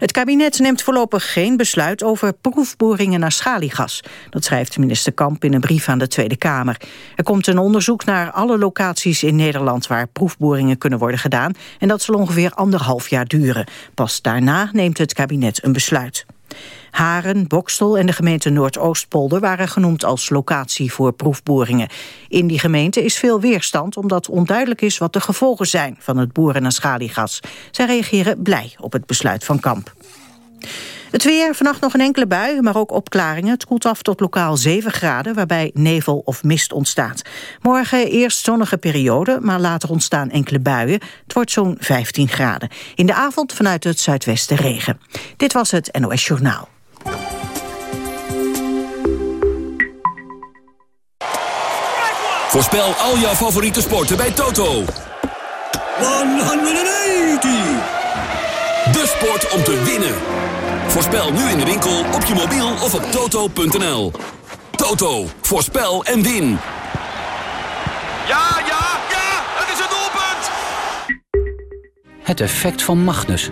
Het kabinet neemt voorlopig geen besluit over proefboringen naar schaliegas. Dat schrijft minister Kamp in een brief aan de Tweede Kamer. Er komt een onderzoek naar alle locaties in Nederland... waar proefboringen kunnen worden gedaan. En dat zal ongeveer anderhalf jaar duren. Pas daarna neemt het kabinet een besluit. Haren, Bokstel en de gemeente Noordoostpolder waren genoemd als locatie voor proefboringen. In die gemeente is veel weerstand omdat onduidelijk is wat de gevolgen zijn van het boeren naar schaliegas. Zij reageren blij op het besluit van Kamp. Het weer, vannacht nog een enkele bui, maar ook opklaringen. Het koelt af tot lokaal 7 graden, waarbij nevel of mist ontstaat. Morgen eerst zonnige periode, maar later ontstaan enkele buien. Het wordt zo'n 15 graden. In de avond vanuit het zuidwesten regen. Dit was het NOS Journaal. Voorspel al jouw favoriete sporten bij Toto. 180! De sport om te winnen. Voorspel nu in de winkel, op je mobiel of op toto.nl. Toto, voorspel en win. Ja, ja, ja, het is een doelpunt! Het effect van Magnus.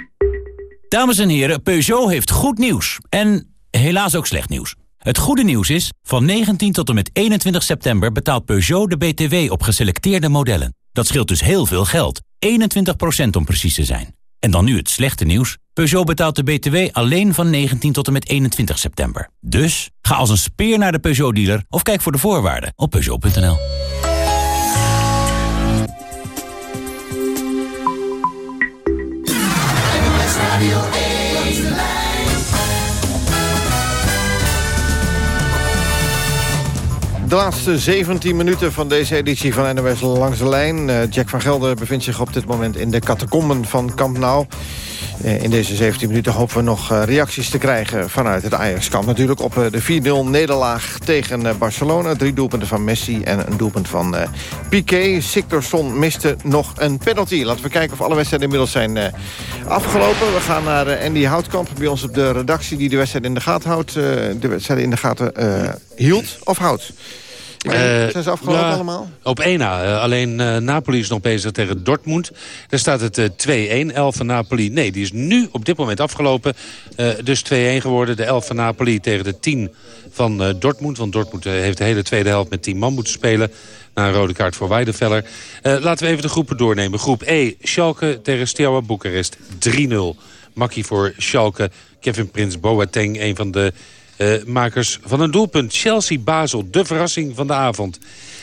Dames en heren, Peugeot heeft goed nieuws. En helaas ook slecht nieuws. Het goede nieuws is, van 19 tot en met 21 september betaalt Peugeot de BTW op geselecteerde modellen. Dat scheelt dus heel veel geld, 21% om precies te zijn. En dan nu het slechte nieuws. Peugeot betaalt de BTW alleen van 19 tot en met 21 september. Dus ga als een speer naar de Peugeot-dealer of kijk voor de voorwaarden op Peugeot.nl. de laatste 17 minuten van deze editie van NOS Langs de Lijn. Uh, Jack van Gelder bevindt zich op dit moment in de catacomben van Camp Nou. Uh, in deze 17 minuten hopen we nog uh, reacties te krijgen vanuit het Ajax-kamp. Natuurlijk op de 4-0 nederlaag tegen Barcelona. Drie doelpunten van Messi en een doelpunt van Piqué. Siktorsson miste nog een penalty. Laten we kijken of alle wedstrijden inmiddels zijn afgelopen. We gaan naar Andy Houtkamp bij ons op de redactie... die de wedstrijd in de gaten houdt. de wedstrijd in de gaten hield of houdt. Uh, zijn ze afgelopen allemaal? Op 1 na. Uh, alleen uh, Napoli is nog bezig tegen Dortmund. Daar staat het 2-1. 11 van Napoli. Nee, die is nu op dit moment afgelopen. dus 2-1 geworden. De 11 van Napoli tegen de 10 van Dortmund. Want Dortmund heeft de hele tweede helft met 10 man moeten spelen. Na een rode kaart voor Weideveller. laten we even de groepen doornemen. Groep E. Schalke tegen Steaua Boekarest. 3-0. Makkie voor Schalke. Kevin Prins Boateng, een van de makers van een doelpunt. Chelsea-Basel, de verrassing van de avond.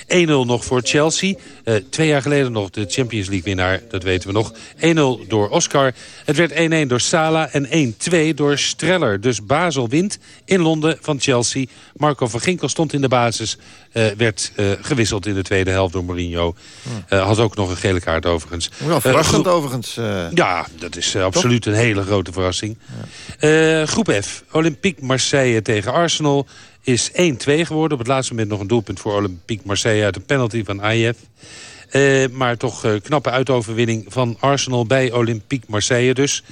1-0 nog voor Chelsea. Uh, twee jaar geleden nog de Champions League winnaar, dat weten we nog. 1-0 door Oscar. Het werd 1-1 door Sala en 1-2 door Streller. Dus Basel wint in Londen van Chelsea. Marco van Ginkel stond in de basis. Uh, werd uh, gewisseld in de tweede helft door Mourinho. Uh, had ook nog een gele kaart overigens. Wel verrassend overigens. Ja, dat is absoluut een hele grote verrassing. Ja. groep F. Olympique Marseille tegen Arsenal is 1-2 geworden. Op het laatste moment nog een doelpunt voor Olympique Marseille... uit een penalty van Ayev. Uh, maar toch uh, knappe uitoverwinning van Arsenal bij Olympique Marseille dus.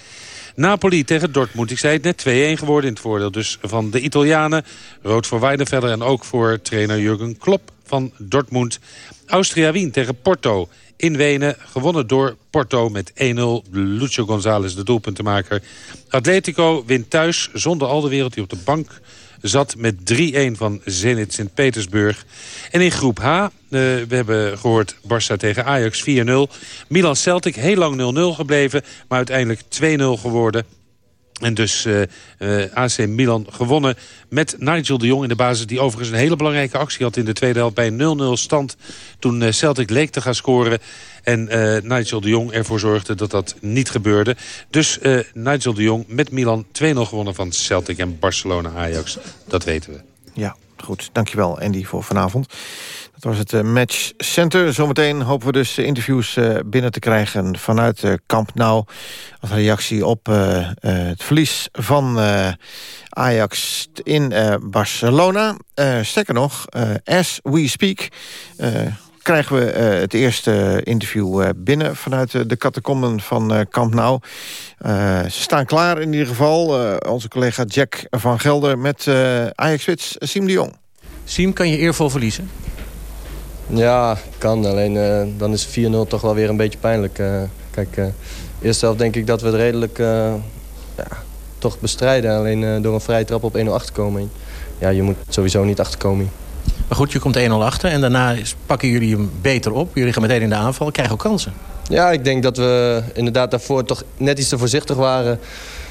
Napoli tegen Dortmund. Ik zei het net 2-1 geworden in het voordeel dus van de Italianen. Rood voor Weidenfeller en ook voor trainer Jurgen Klopp van Dortmund. Austria Wien tegen Porto in Wenen. Gewonnen door Porto met 1-0. Lucio González de doelpuntenmaker. Atletico wint thuis zonder al de wereld die op de bank zat met 3-1 van Zenit Sint-Petersburg. En in groep H, uh, we hebben gehoord Barça tegen Ajax 4-0. Milan-Celtic heel lang 0-0 gebleven, maar uiteindelijk 2-0 geworden. En dus uh, uh, AC Milan gewonnen met Nigel de Jong in de basis... die overigens een hele belangrijke actie had in de tweede helft... bij 0-0 stand toen uh, Celtic leek te gaan scoren. En Nigel de Jong ervoor zorgde dat dat niet gebeurde. Dus Nigel de Jong met Milan 2-0 gewonnen van Celtic en Barcelona-Ajax. Dat weten we. Ja, goed. Dankjewel Andy voor vanavond. Dat was het Match Center. Zometeen hopen we dus interviews binnen te krijgen vanuit Camp Nou... als reactie op het verlies van Ajax in Barcelona. sterker nog, as we speak krijgen we het eerste interview binnen vanuit de catacomben van Camp Nou. ze staan klaar in ieder geval. onze collega Jack van Gelder met Ajax-wits Siem de Jong. Siem, kan je eervol verliezen? Ja, kan. Alleen uh, dan is 4-0 toch wel weer een beetje pijnlijk. Uh, kijk, uh, eerst zelf denk ik dat we het redelijk ja, toch bestrijden. Alleen door een vrije trap op 1-0 achter komen. Ja, je moet sowieso niet achterkomen. Maar goed, je komt 1-0 achter en daarna pakken jullie hem beter op. Jullie gaan meteen in de aanval, krijgen ook kansen. Ja, ik denk dat we inderdaad daarvoor toch net iets te voorzichtig waren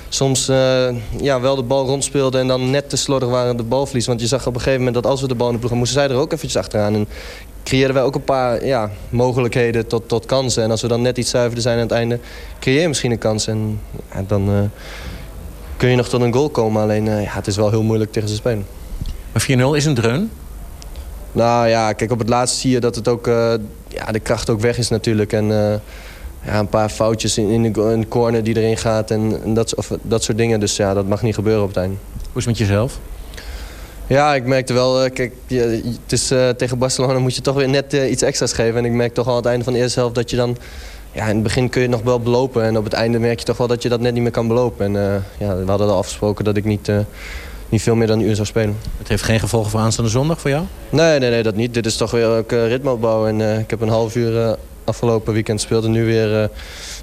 soms uh, ja, wel de bal rondspeelden... en dan net te slordig waren de balverlies. Want je zag op een gegeven moment dat als we de bal in de ploeg moesten zij er ook eventjes achteraan. En creëerden wij ook een paar ja, mogelijkheden tot, tot kansen. En als we dan net iets zuiverder zijn aan het einde... creëer je misschien een kans. En ja, dan uh, kun je nog tot een goal komen. Alleen uh, ja, het is wel heel moeilijk tegen ze spelen. Maar 4-0 is een dreun? Nou ja, kijk, op het laatste zie je dat het ook, ja, de kracht ook weg is natuurlijk. En ja, een paar foutjes in, in, de, een corner die erin gaat en, en dat, of, dat soort dingen. Dus ja, dat mag niet gebeuren op het einde. Hoe is het met jezelf? Ja, ik merkte wel, kijk, het is, uh, tegen Barcelona moet je toch weer net uh, iets extra's geven. En ik merk toch al aan het einde van de eerste helft dat je dan... Ja, in het begin kun je nog wel belopen en op het einde merk je toch wel dat je dat net niet meer kan belopen. En uh, ja, we hadden al afgesproken dat ik niet, niet veel meer dan een uur zou spelen. Het heeft geen gevolgen voor aanstaande zondag voor jou? Nee, nee, nee dat niet. Dit is toch weer ook ritmeopbouw en ik heb een half uur afgelopen weekend speelde nu weer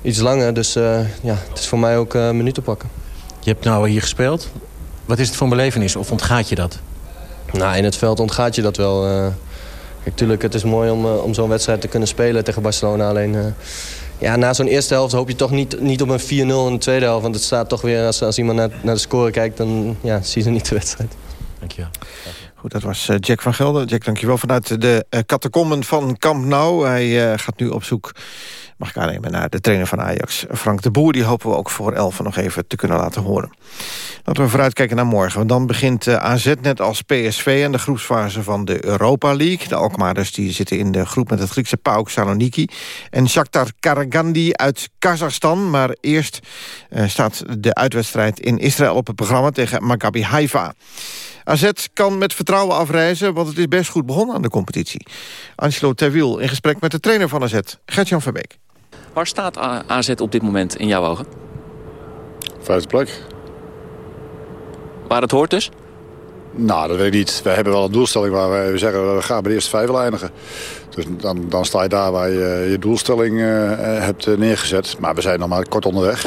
iets langer. Dus ja, het is voor mij ook minuten pakken. Je hebt nou hier gespeeld. Wat is het voor een belevenis? Of ontgaat je dat? Nou, in het veld ontgaat je dat wel. kijk, tuurlijk, het is mooi om, om zo'n wedstrijd te kunnen spelen tegen Barcelona. Alleen, ja, na zo'n eerste helft hoop je toch niet, niet op een 4-0 in de tweede helft. Want het staat toch weer, als, als iemand naar, naar de score kijkt, dan ja, zie je niet de wedstrijd. Dankjewel. Goed, dat was Jack van Gelder. Jack, dankjewel vanuit de catacomben van Camp Nou. Hij gaat nu op zoek mag ik aannemen naar de trainer van Ajax, Frank de Boer. Die hopen we ook voor Elfen nog even te kunnen laten horen. Laten we vooruitkijken naar morgen. Want dan begint eh, AZ net als PSV aan de groepsfase van de Europa League. De Alkmaarders die zitten in de groep met het Griekse PAOK Saloniki. En Shakhtar Karagandi uit Kazachstan. Maar eerst staat de uitwedstrijd in Israël op het programma tegen Maccabi Haifa. AZ kan met vertrouwen afreizen, want het is best goed begonnen aan de competitie. Angelo Terwiel in gesprek met de trainer van AZ, Gertjan Verbeek. Waar staat AZ op dit moment in jouw ogen? Vijfde plek. Waar het hoort dus? Nou, dat weet ik niet. We hebben wel een doelstelling waar wij zeggen... we gaan bij de eerste vijf eindigen. Dus dan, dan sta je daar waar je je doelstelling uh, hebt neergezet. Maar we zijn nog maar kort onderweg.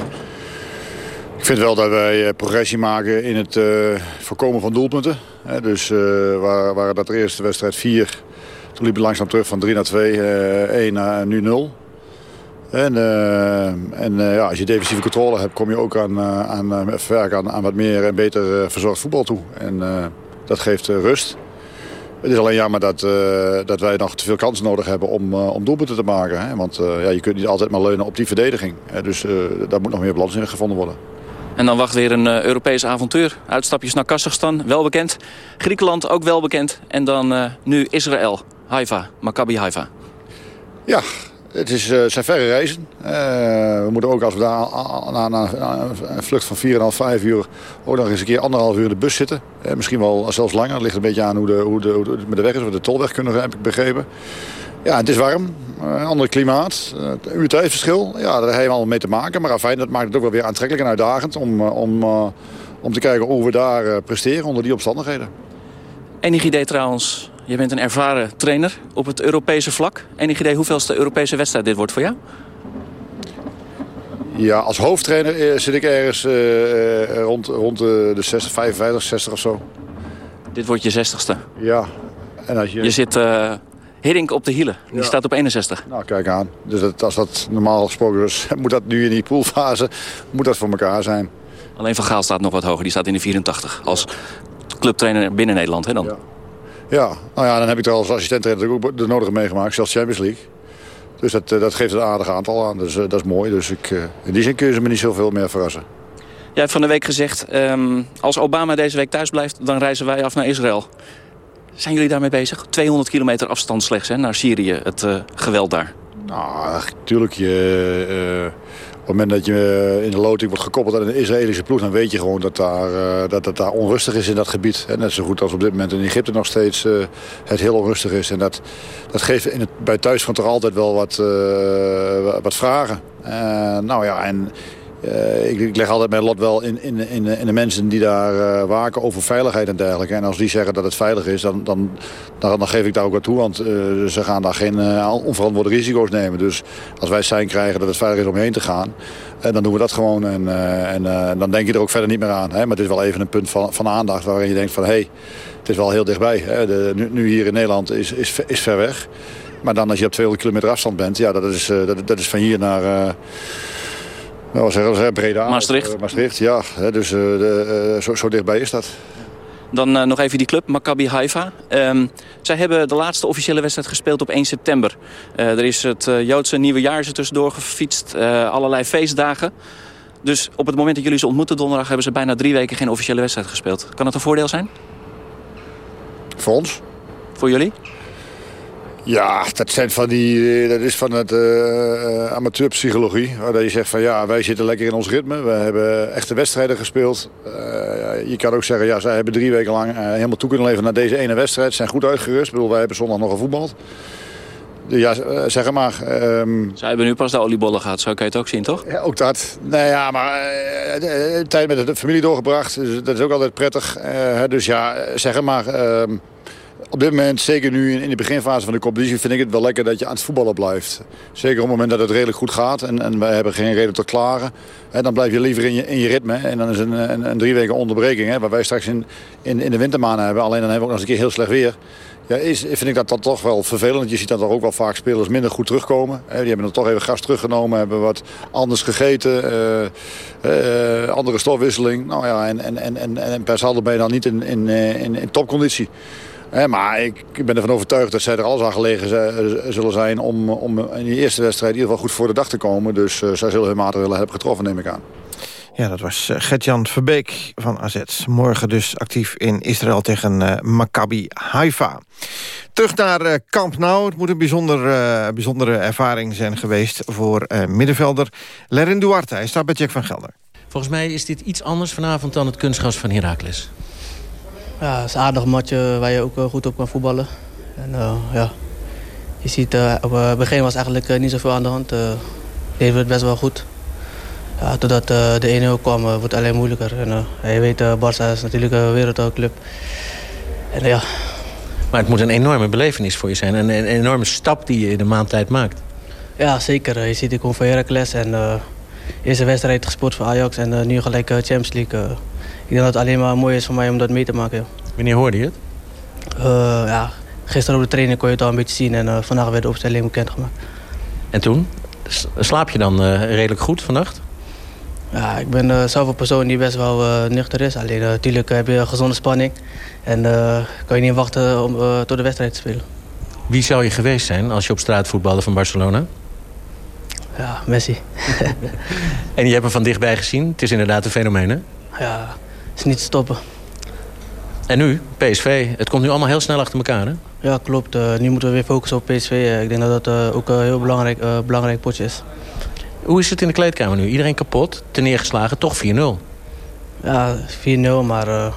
Ik vind wel dat wij progressie maken in het uh, voorkomen van doelpunten. dus waar, waar dat de eerste wedstrijd 4... Toen liep het langzaam terug van 3 naar 2, 1 naar nu 0. En, en ja, als je defensieve controle hebt, kom je ook aan, aan, aan, aan wat meer en beter verzorgd voetbal toe. En dat geeft rust. Het is alleen jammer dat, dat wij nog te veel kansen nodig hebben om, om doelpunten te maken. Hè? Want ja, je kunt niet altijd maar leunen op die verdediging. Dus daar moet nog meer balans in gevonden worden. En dan wacht weer een Europees avontuur. Uitstapjes naar Kazachstan, wel bekend. Griekenland, ook wel bekend. En dan nu Israël, Haifa, Maccabi Haifa. Ja, het is, uh, zijn verre reizen. Uh, we moeten ook als we daar na, een vlucht van 4,5, 5 uur... ook nog eens een keer anderhalf uur in de bus zitten. Uh, misschien wel zelfs langer. Het ligt een beetje aan hoe, de, hoe, de, met de weg is. We de tolweg kunnen, heb ik begrepen. Ja, het is warm. ander klimaat. Het uurtijdverschil. Ja, daar hebben we al mee te maken. Maar fijn, dat maakt het ook wel weer aantrekkelijk en uitdagend... om, om, om te kijken hoe we daar presteren onder die omstandigheden. Enig idee trouwens je bent een ervaren trainer op het Europese vlak. Enig idee hoeveelste Europese wedstrijd dit wordt voor jou? Ja, als hoofdtrainer eh, zit ik ergens uh, rond, rond de 60, 55, 60 of zo. Dit wordt je 60ste? Ja. En als je... je zit uh, Hiddink op de hielen. Die staat op 61. Nou, kijk aan. Dus dat, als dat normaal gesproken is, moet dat nu in die poolfase moet dat voor elkaar zijn. Alleen Van Gaal staat nog wat hoger. Die staat in de 84. Als clubtrainer binnen Nederland, hè dan? Ja. Ja, nou ja, dan heb ik er als assistent ook de nodige meegemaakt, zelfs Champions League. Dus dat, eh, dat geeft een aardig aantal aan, dus uh, dat is mooi. Dus ik, uh, in die zin kun je ze me niet zoveel meer verrassen. Jij hebt van de week gezegd, um, als Obama deze week thuis blijft, dan reizen wij af naar Israël. Zijn jullie daarmee bezig? 200 kilometer afstand slechts hè, naar Syrië, het uh, geweld daar. Nou, natuurlijk. Je, op het moment dat je in de loting wordt gekoppeld aan een Israëlische ploeg... dan weet je gewoon dat, daar, dat het daar onrustig is in dat gebied. Net zo goed als op dit moment in Egypte nog steeds het heel onrustig is. En dat, dat geeft in het, bij thuisfront toch altijd wel wat, wat vragen. nou ja, en uh, ik, ik, leg altijd mijn lot wel in, in, in, in de mensen die daar uh, waken over veiligheid en dergelijke. En als die zeggen dat het veilig is, dan, dan, dan, geef ik daar ook wat toe. Want uh, ze gaan daar geen onverantwoorde risico's nemen. Dus als wij zijn krijgen dat het veilig is om heen te gaan, dan doen we dat gewoon. En, en dan denk je er ook verder niet meer aan. Hè? Maar het is wel even een punt van, van aandacht waarin je denkt van... hé, hey, het is wel heel dichtbij. Hè? De, nu, hier in Nederland is, is, is ver weg. Maar dan als je op 200 kilometer afstand bent, ja, dat is, dat is van hier naar nou, zeggen ze Breda. Maastricht. Uh, Maastricht, ja. dus uh, de, uh, zo, zo, dichtbij is dat. Dan nog even die club, Maccabi Haifa. Um, zij hebben de laatste officiële wedstrijd gespeeld op 1 september. er is het Joodse nieuwe jaar er tussendoor gefietst. allerlei feestdagen. Dus op het moment dat jullie ze ontmoeten donderdag... hebben ze bijna drie weken geen officiële wedstrijd gespeeld. Kan dat een voordeel zijn? Voor ons? Voor jullie? Ja, dat, zijn van die, eh, dat is van het uh, amateurpsychologie. Waar je zegt van ja, wij zitten lekker in ons ritme. We hebben echte wedstrijden gespeeld. Uh, je kan ook zeggen, ja, zij hebben drie weken lang uh, helemaal toe kunnen leven naar deze ene wedstrijd. Zijn goed uitgerust. Ik bedoel, wij hebben zondag nog gevoetbald. Ja, zeg maar. Um... Zij hebben nu pas de oliebollen gehad, zo kan je het ook zien, toch? Ja, ook dat. Nee, ja, maar tijd met de familie doorgebracht. Dus dat is ook altijd prettig. Dus ja, zeg maar. Uh, op dit moment, zeker nu in de beginfase van de competitie... vind ik het wel lekker dat je aan het voetballen blijft. Zeker op het moment dat het redelijk goed gaat en, en wij hebben geen reden tot klagen. Hè, dan blijf je liever in je, in je ritme. En dan is een, een, een drie weken onderbreking, hè, waar wij straks in, in, in de wintermaanden hebben. Alleen dan hebben we ook nog eens een keer heel slecht weer. ja, is, vind ik dat dan toch wel vervelend. Je ziet dat er ook wel vaak spelers minder goed terugkomen. Die hebben dan toch even gas teruggenomen, hebben wat anders gegeten. Uh, uh, andere stofwisseling. Nou ja, en, en, en, en per saldo ben je dan niet in, in, in, in topconditie. Maar ik, ik, ben ervan overtuigd dat zij er alles aan gelegen zullen zijn... om, om in die eerste wedstrijd in ieder geval goed voor de dag te komen. Dus zij zullen hun maatregelen hebben getroffen, neem ik aan. Ja, dat was uh, Gertjan Verbeek van AZ. Morgen dus actief in Israël tegen uh, Maccabi Haifa. Terug naar uh, Kamp Nou. Het moet een bijzonder, bijzondere ervaring zijn geweest voor middenvelder Lerin Duarte. Hij staat bij Jack van Gelder. Volgens mij is dit iets anders vanavond dan het kunstgras van Heracles. Ja, het is een aardig matje waar je ook goed op kan voetballen. En ja, je ziet, op het begin was eigenlijk niet zoveel aan de hand. deden we het best wel goed. Ja, totdat uh, de 1-0 kwam, uh, wordt het alleen moeilijker. En, uh, je weet, Barça is natuurlijk een wereldclub. En, ja. Maar het moet een enorme belevenis voor je zijn. Een, een enorme stap die je in een maand tijd maakt. Ja, zeker. Je ziet, ik kom van Heracles en uh, eerste wedstrijd gespeeld voor Ajax en nu gelijk Champions League. Ik denk dat het alleen maar mooi is voor mij om dat mee te maken. Wanneer hoorde je het? ja, gisteren op de training kon je het al een beetje zien en vandaag werd de opstelling bekendgemaakt. En toen? Slaap je dan redelijk goed vannacht? Ja, ik ben uh, zelf een persoon die best wel uh, nuchter is. Alleen natuurlijk heb je gezonde spanning. En kan je niet wachten om tot de wedstrijd te spelen. Wie zou je geweest zijn als je op straat voetbalde van Barcelona? Ja, Messi. en je hebt hem van dichtbij gezien. Het is inderdaad een fenomeen, hè? Ja, is niet te stoppen. En nu, PSV. Het komt nu allemaal heel snel achter elkaar, hè? Ja, klopt. Uh, nu moeten we weer focussen op PSV. ik denk dat dat ook een heel belangrijk, belangrijk potje is. Hoe is het in de kleedkamer nu? Iedereen kapot, te neergeslagen, toch 4-0? Ja, 4-0, maar uh,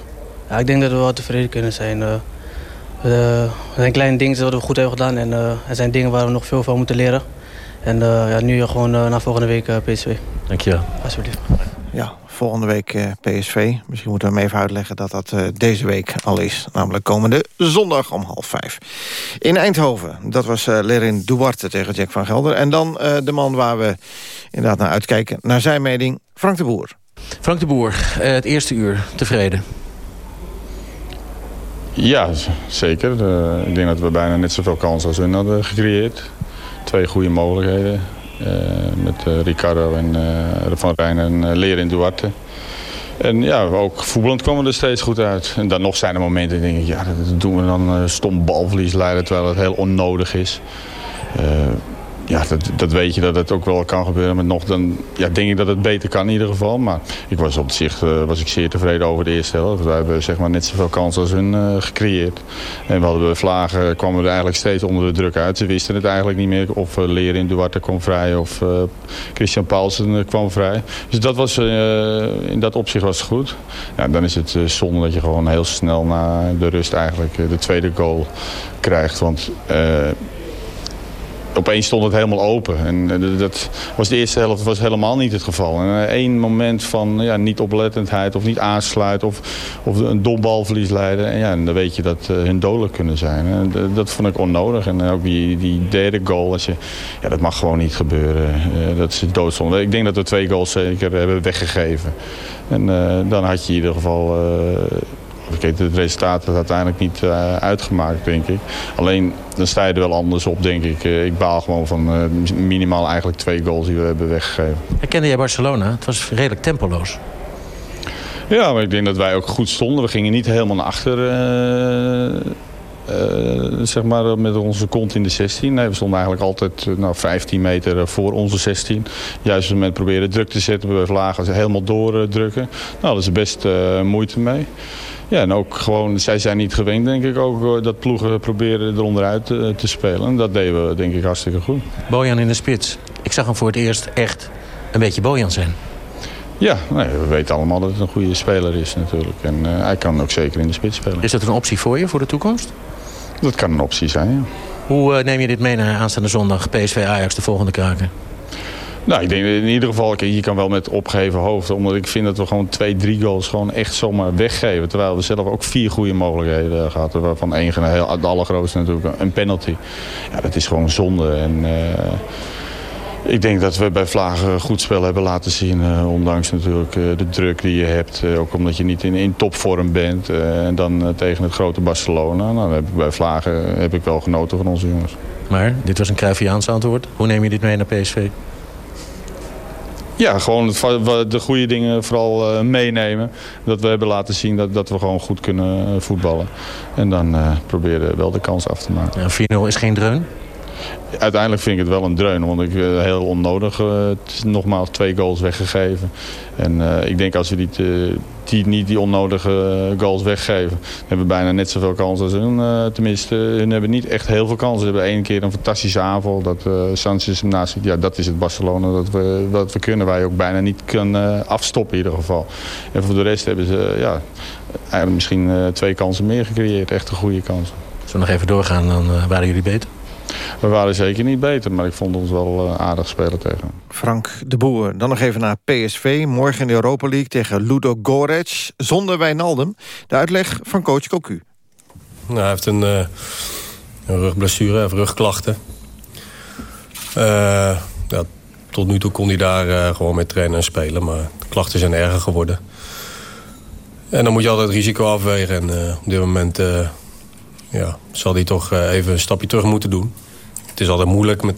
ja, ik denk dat we wel tevreden kunnen zijn. Uh, er zijn kleine dingen wat we goed hebben gedaan en uh, er zijn dingen waar we nog veel van moeten leren. En ja, nu gewoon naar volgende week PSV. Dankjewel. Alsjeblieft. Ja, volgende week uh, PSV. Misschien moeten we hem even uitleggen dat dat uh, deze week al is. Namelijk komende zondag om half vijf. In Eindhoven, dat was uh, Lerin Duarte tegen Jack van Gelder. En dan de man waar we inderdaad naar uitkijken. Naar zijn mening, Frank de Boer. Frank de Boer, het eerste uur, tevreden? Ja, zeker. ik denk dat we bijna net zoveel kansen als hun hadden gecreëerd. Twee goede mogelijkheden. Eh, met eh, Ricardo en eh, Van Rijn en Leren in Duarte. En ja, ook voetballend komen er steeds goed uit. En dan nog zijn er momenten, denk ik, ja, dat doen we dan stom balverlies leiden, terwijl het heel onnodig is ja, dat, dat weet je dat het ook wel kan gebeuren. Maar nog dan ja, denk ik dat het beter kan in ieder geval. Maar ik was op zich uh, was ik zeer tevreden over de eerste helft. We hebben zeg maar, net zoveel kansen als hun uh, gecreëerd. En we hadden vlagen, kwamen er eigenlijk steeds onder de druk uit. Ze wisten het eigenlijk niet meer of uh, Leren in Duarte kwam vrij of Christian Paulsen kwam vrij. Dus dat was, in dat opzicht was het goed. Ja, dan is het zonde dat je gewoon heel snel na de rust eigenlijk de tweede goal krijgt. Want opeens stond het helemaal open. En eh, dat was de eerste helft was helemaal niet het geval. En eh, moment van ja, niet oplettendheid of niet aansluiten of, of een dom balverlies leiden. En ja, dan weet je dat uh, hun dodelijk kunnen zijn. En dat vond ik onnodig. En ook die, die derde goal, als je, ja, dat mag gewoon niet gebeuren. dat is doodzonde. Ik denk dat we twee goals zeker hebben weggegeven. En dan had je in ieder geval het resultaat is uiteindelijk niet uh, uitgemaakt, denk ik. Alleen, dan sta je er wel anders op, denk ik. Uh, ik baal gewoon van uh, minimaal eigenlijk twee goals die we hebben weggegeven. Herkende jij Barcelona? Het was redelijk tempoloos. Ja, maar ik denk dat wij ook goed stonden. We gingen niet helemaal naar achter... zeg maar met onze kont in de 16. Nee, we stonden eigenlijk altijd nou, 15 meter voor onze 16. Juist op het moment proberen druk te zetten. We lagen helemaal doordrukken. nou, dat is best moeite mee. Ja, en ook gewoon, zij zijn niet gewend denk ik ook eh, dat ploegen proberen eronderuit te, eh, te spelen. En dat deden we denk ik hartstikke goed. Bojan in de spits. Ik zag hem voor het eerst echt een beetje Bojan zijn. Ja, nee, we weten allemaal dat het een goede speler is natuurlijk. En uh, hij kan ook zeker in de spits spelen. Is dat een optie voor je voor de toekomst? Dat kan een optie zijn, ja. Hoe uh, neem je dit mee naar aanstaande zondag PSV Ajax de volgende kraken? Nou, ik denk in ieder geval, je kan wel met opgeheven hoofd. Omdat ik vind dat we gewoon twee, drie goals gewoon echt zomaar weggeven. Terwijl we zelf ook vier goede mogelijkheden gehad. Waarvan één, de allergrootste natuurlijk, een penalty. Ja, dat is gewoon zonde. En... Uh, Ik denk dat we bij Vlagen goed spel hebben laten zien. Ondanks natuurlijk de druk die je hebt. Ook omdat je niet in, in topvorm bent. en dan tegen het grote Barcelona. Nou, heb ik bij Vlagen heb ik wel genoten van onze jongens. Maar dit was een Cruyffiaans antwoord. Hoe neem je dit mee naar PSV? Ja, gewoon het, de goede dingen vooral meenemen. Dat we hebben laten zien dat, dat we gewoon goed kunnen voetballen. En dan proberen wel de kans af te maken. Ja, 4-0 is geen dreun? Uiteindelijk vind ik het wel een dreun, want ik uh, heel onnodig uh, nogmaals twee goals weggegeven. En uh, ik denk als we die, die, niet die onnodige goals weggeven, hebben we bijna net zoveel kansen als hun. tenminste, hun hebben niet echt heel veel kansen. Ze hebben één keer een fantastische aanval, dat Sanchez hem naast Ja, dat is het Barcelona dat we, dat we kunnen, je ook bijna niet kunnen afstoppen in ieder geval. En voor de rest hebben ze ja, eigenlijk misschien twee kansen meer gecreëerd, echt een goede kansen. Zullen we nog even doorgaan, dan waren jullie beter? We waren zeker niet beter, maar ik vond ons wel uh, aardig spelen tegen Frank de Boer. Dan nog even naar PSV. Morgen in de Europa League tegen Ludo Goretz. Zonder Wijnaldum. De uitleg van coach Cocu. Nou, hij heeft een, uh, een rugblessure, heeft rugklachten. Uh, ja, tot nu toe kon hij daar gewoon mee trainen en spelen. Maar de klachten zijn erger geworden. En dan moet je altijd risico afwegen. En op dit moment ja, zal hij toch even een stapje terug moeten doen het is altijd moeilijk met,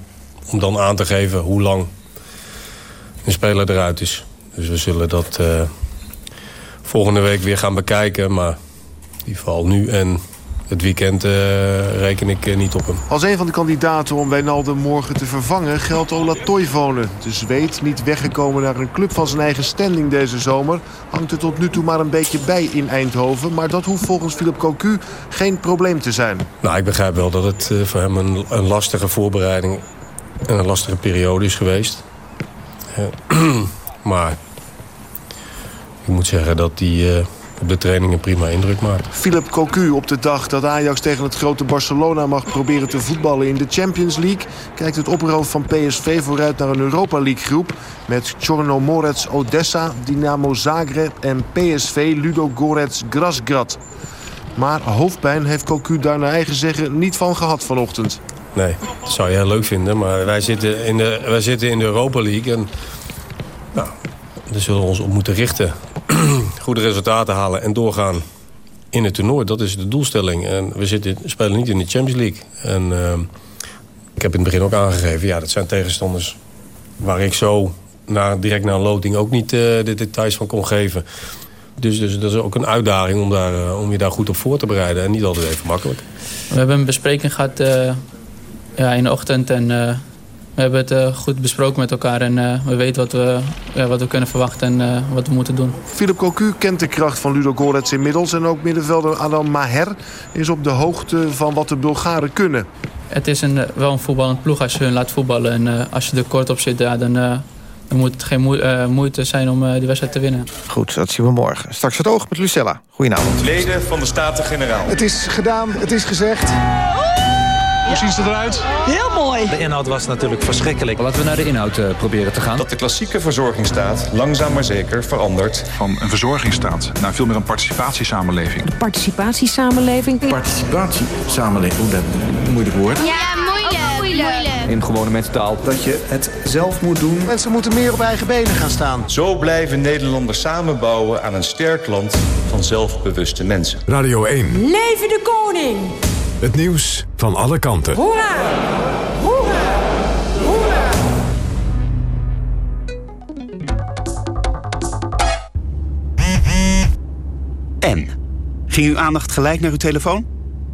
om dan aan te geven hoe lang een speler eruit is. Dus we zullen dat uh, volgende week weer gaan bekijken. Maar in ieder geval nu en het weekend uh, reken ik uh, niet op hem. Als een van de kandidaten om Wijnaldum morgen te vervangen... geldt Ola Toivonen. De Zweed, niet weggekomen naar een club van zijn eigen standing deze zomer... hangt er tot nu toe maar een beetje bij in Eindhoven. Maar dat hoeft volgens Philip Cocu geen probleem te zijn. Nou, ik begrijp wel dat het uh, voor hem een, een, lastige voorbereiding... en een lastige periode is geweest. maar ik moet zeggen dat hij op de trainingen prima indruk maakt. Philip Cocu op de dag dat Ajax tegen het grote Barcelona mag proberen te voetballen in de Champions League... kijkt het opperhoofd van PSV vooruit naar een Europa League groep... met Chorno Morets Odessa, Dynamo Zagreb en PSV Ludo Gorets Grasgrad. Maar hoofdpijn heeft Cocu daar naar eigen zeggen niet van gehad vanochtend. Nee, dat zou je heel leuk vinden, maar wij zitten in de, wij zitten in de Europa League... en nou, daar zullen we ons op moeten richten goede resultaten halen en doorgaan in het toernooi. Dat is de doelstelling. En we zitten, spelen niet in de Champions League. En uh, ik heb in het begin ook aangegeven... ja, dat zijn tegenstanders waar ik zo naar, direct naar een loting... ook niet uh, de details van kon geven. Dus, dus dat is ook een uitdaging om, daar, uh, om je daar goed op voor te bereiden. En niet altijd even makkelijk. We hebben een bespreking gehad ja, in de ochtend... en we hebben het uh, goed besproken met elkaar en uh, we weten wat we, uh, wat we kunnen verwachten en uh, wat we moeten doen. Philip Cocu kent de kracht van Ludo Gorets inmiddels en ook middenvelder Adam Maher is op de hoogte van wat de Bulgaren kunnen. Het is een, wel een voetballend ploeg als je hun laat voetballen en als je er kort op zit, ja, dan, dan moet het geen moeite zijn om die wedstrijd te winnen. Goed, dat zien we morgen. Straks het oog met Lucella. Goedenavond. Leden van de Staten-Generaal. Het is gedaan, het is gezegd. Hoe ziet ze eruit? Heel mooi. De inhoud was natuurlijk verschrikkelijk. Laten we naar de inhoud uh, proberen te gaan. Dat de klassieke verzorgingsstaat langzaam maar zeker verandert. Van een verzorgingsstaat naar veel meer een participatiesamenleving. De participatiesamenleving. Participatiesamenleving, oeh, dat een moeilijk woord. Ja, moeilijk. moeilijk. In gewone mensentaal. Dat je het zelf moet doen. Mensen moeten meer op eigen benen gaan staan. Zo blijven Nederlanders samenbouwen aan een sterk land van zelfbewuste mensen. Radio 1. Leven de koning! Het nieuws van alle kanten. Hoera! Hoera! Hoera! En? Ging uw aandacht gelijk naar uw telefoon?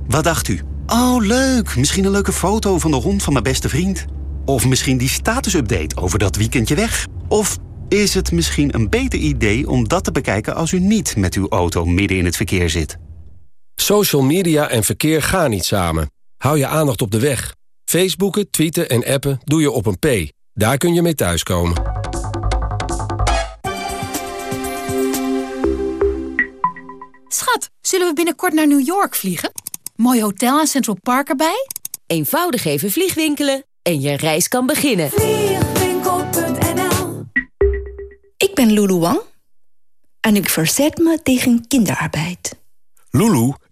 Wat dacht u? Oh, leuk. Misschien een leuke foto van de hond van mijn beste vriend. Of misschien die statusupdate over dat weekendje weg. Of is het misschien een beter idee om dat te bekijken als u niet met uw auto midden in het verkeer zit? Social media en verkeer gaan niet samen. Hou je aandacht op de weg. Facebooken, tweeten en appen doe je op een P. Daar kun je mee thuiskomen. Schat, zullen we binnenkort naar New York vliegen? Mooi hotel en Central Park erbij? Eenvoudig even vliegwinkelen en je reis kan beginnen. Vliegwinkel.nl Ik ben Lulu Wang en ik verzet me tegen kinderarbeid. Lulu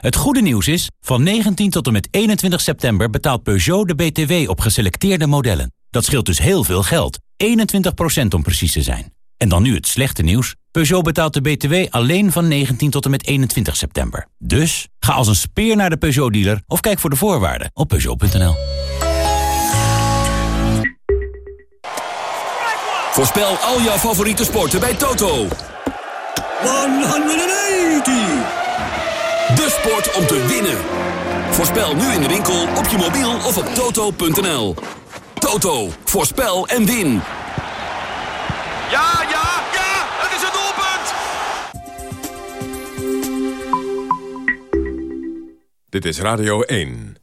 Het goede nieuws is, van 19 tot en met 21 september betaalt Peugeot de BTW op geselecteerde modellen. Dat scheelt dus heel veel geld. 21% om precies te zijn. En dan nu het slechte nieuws. Peugeot betaalt de BTW alleen van 19 tot en met 21 september. Dus ga als een speer naar de Peugeot-dealer of kijk voor de voorwaarden op Peugeot.nl. Voorspel al jouw favoriete sporten bij Toto. 180! Sport om te winnen. Voorspel nu in de winkel, op je mobiel of op toto.nl. Toto, voorspel en win. Ja, ja, ja! Het is een doelpunt! Dit is Radio 1.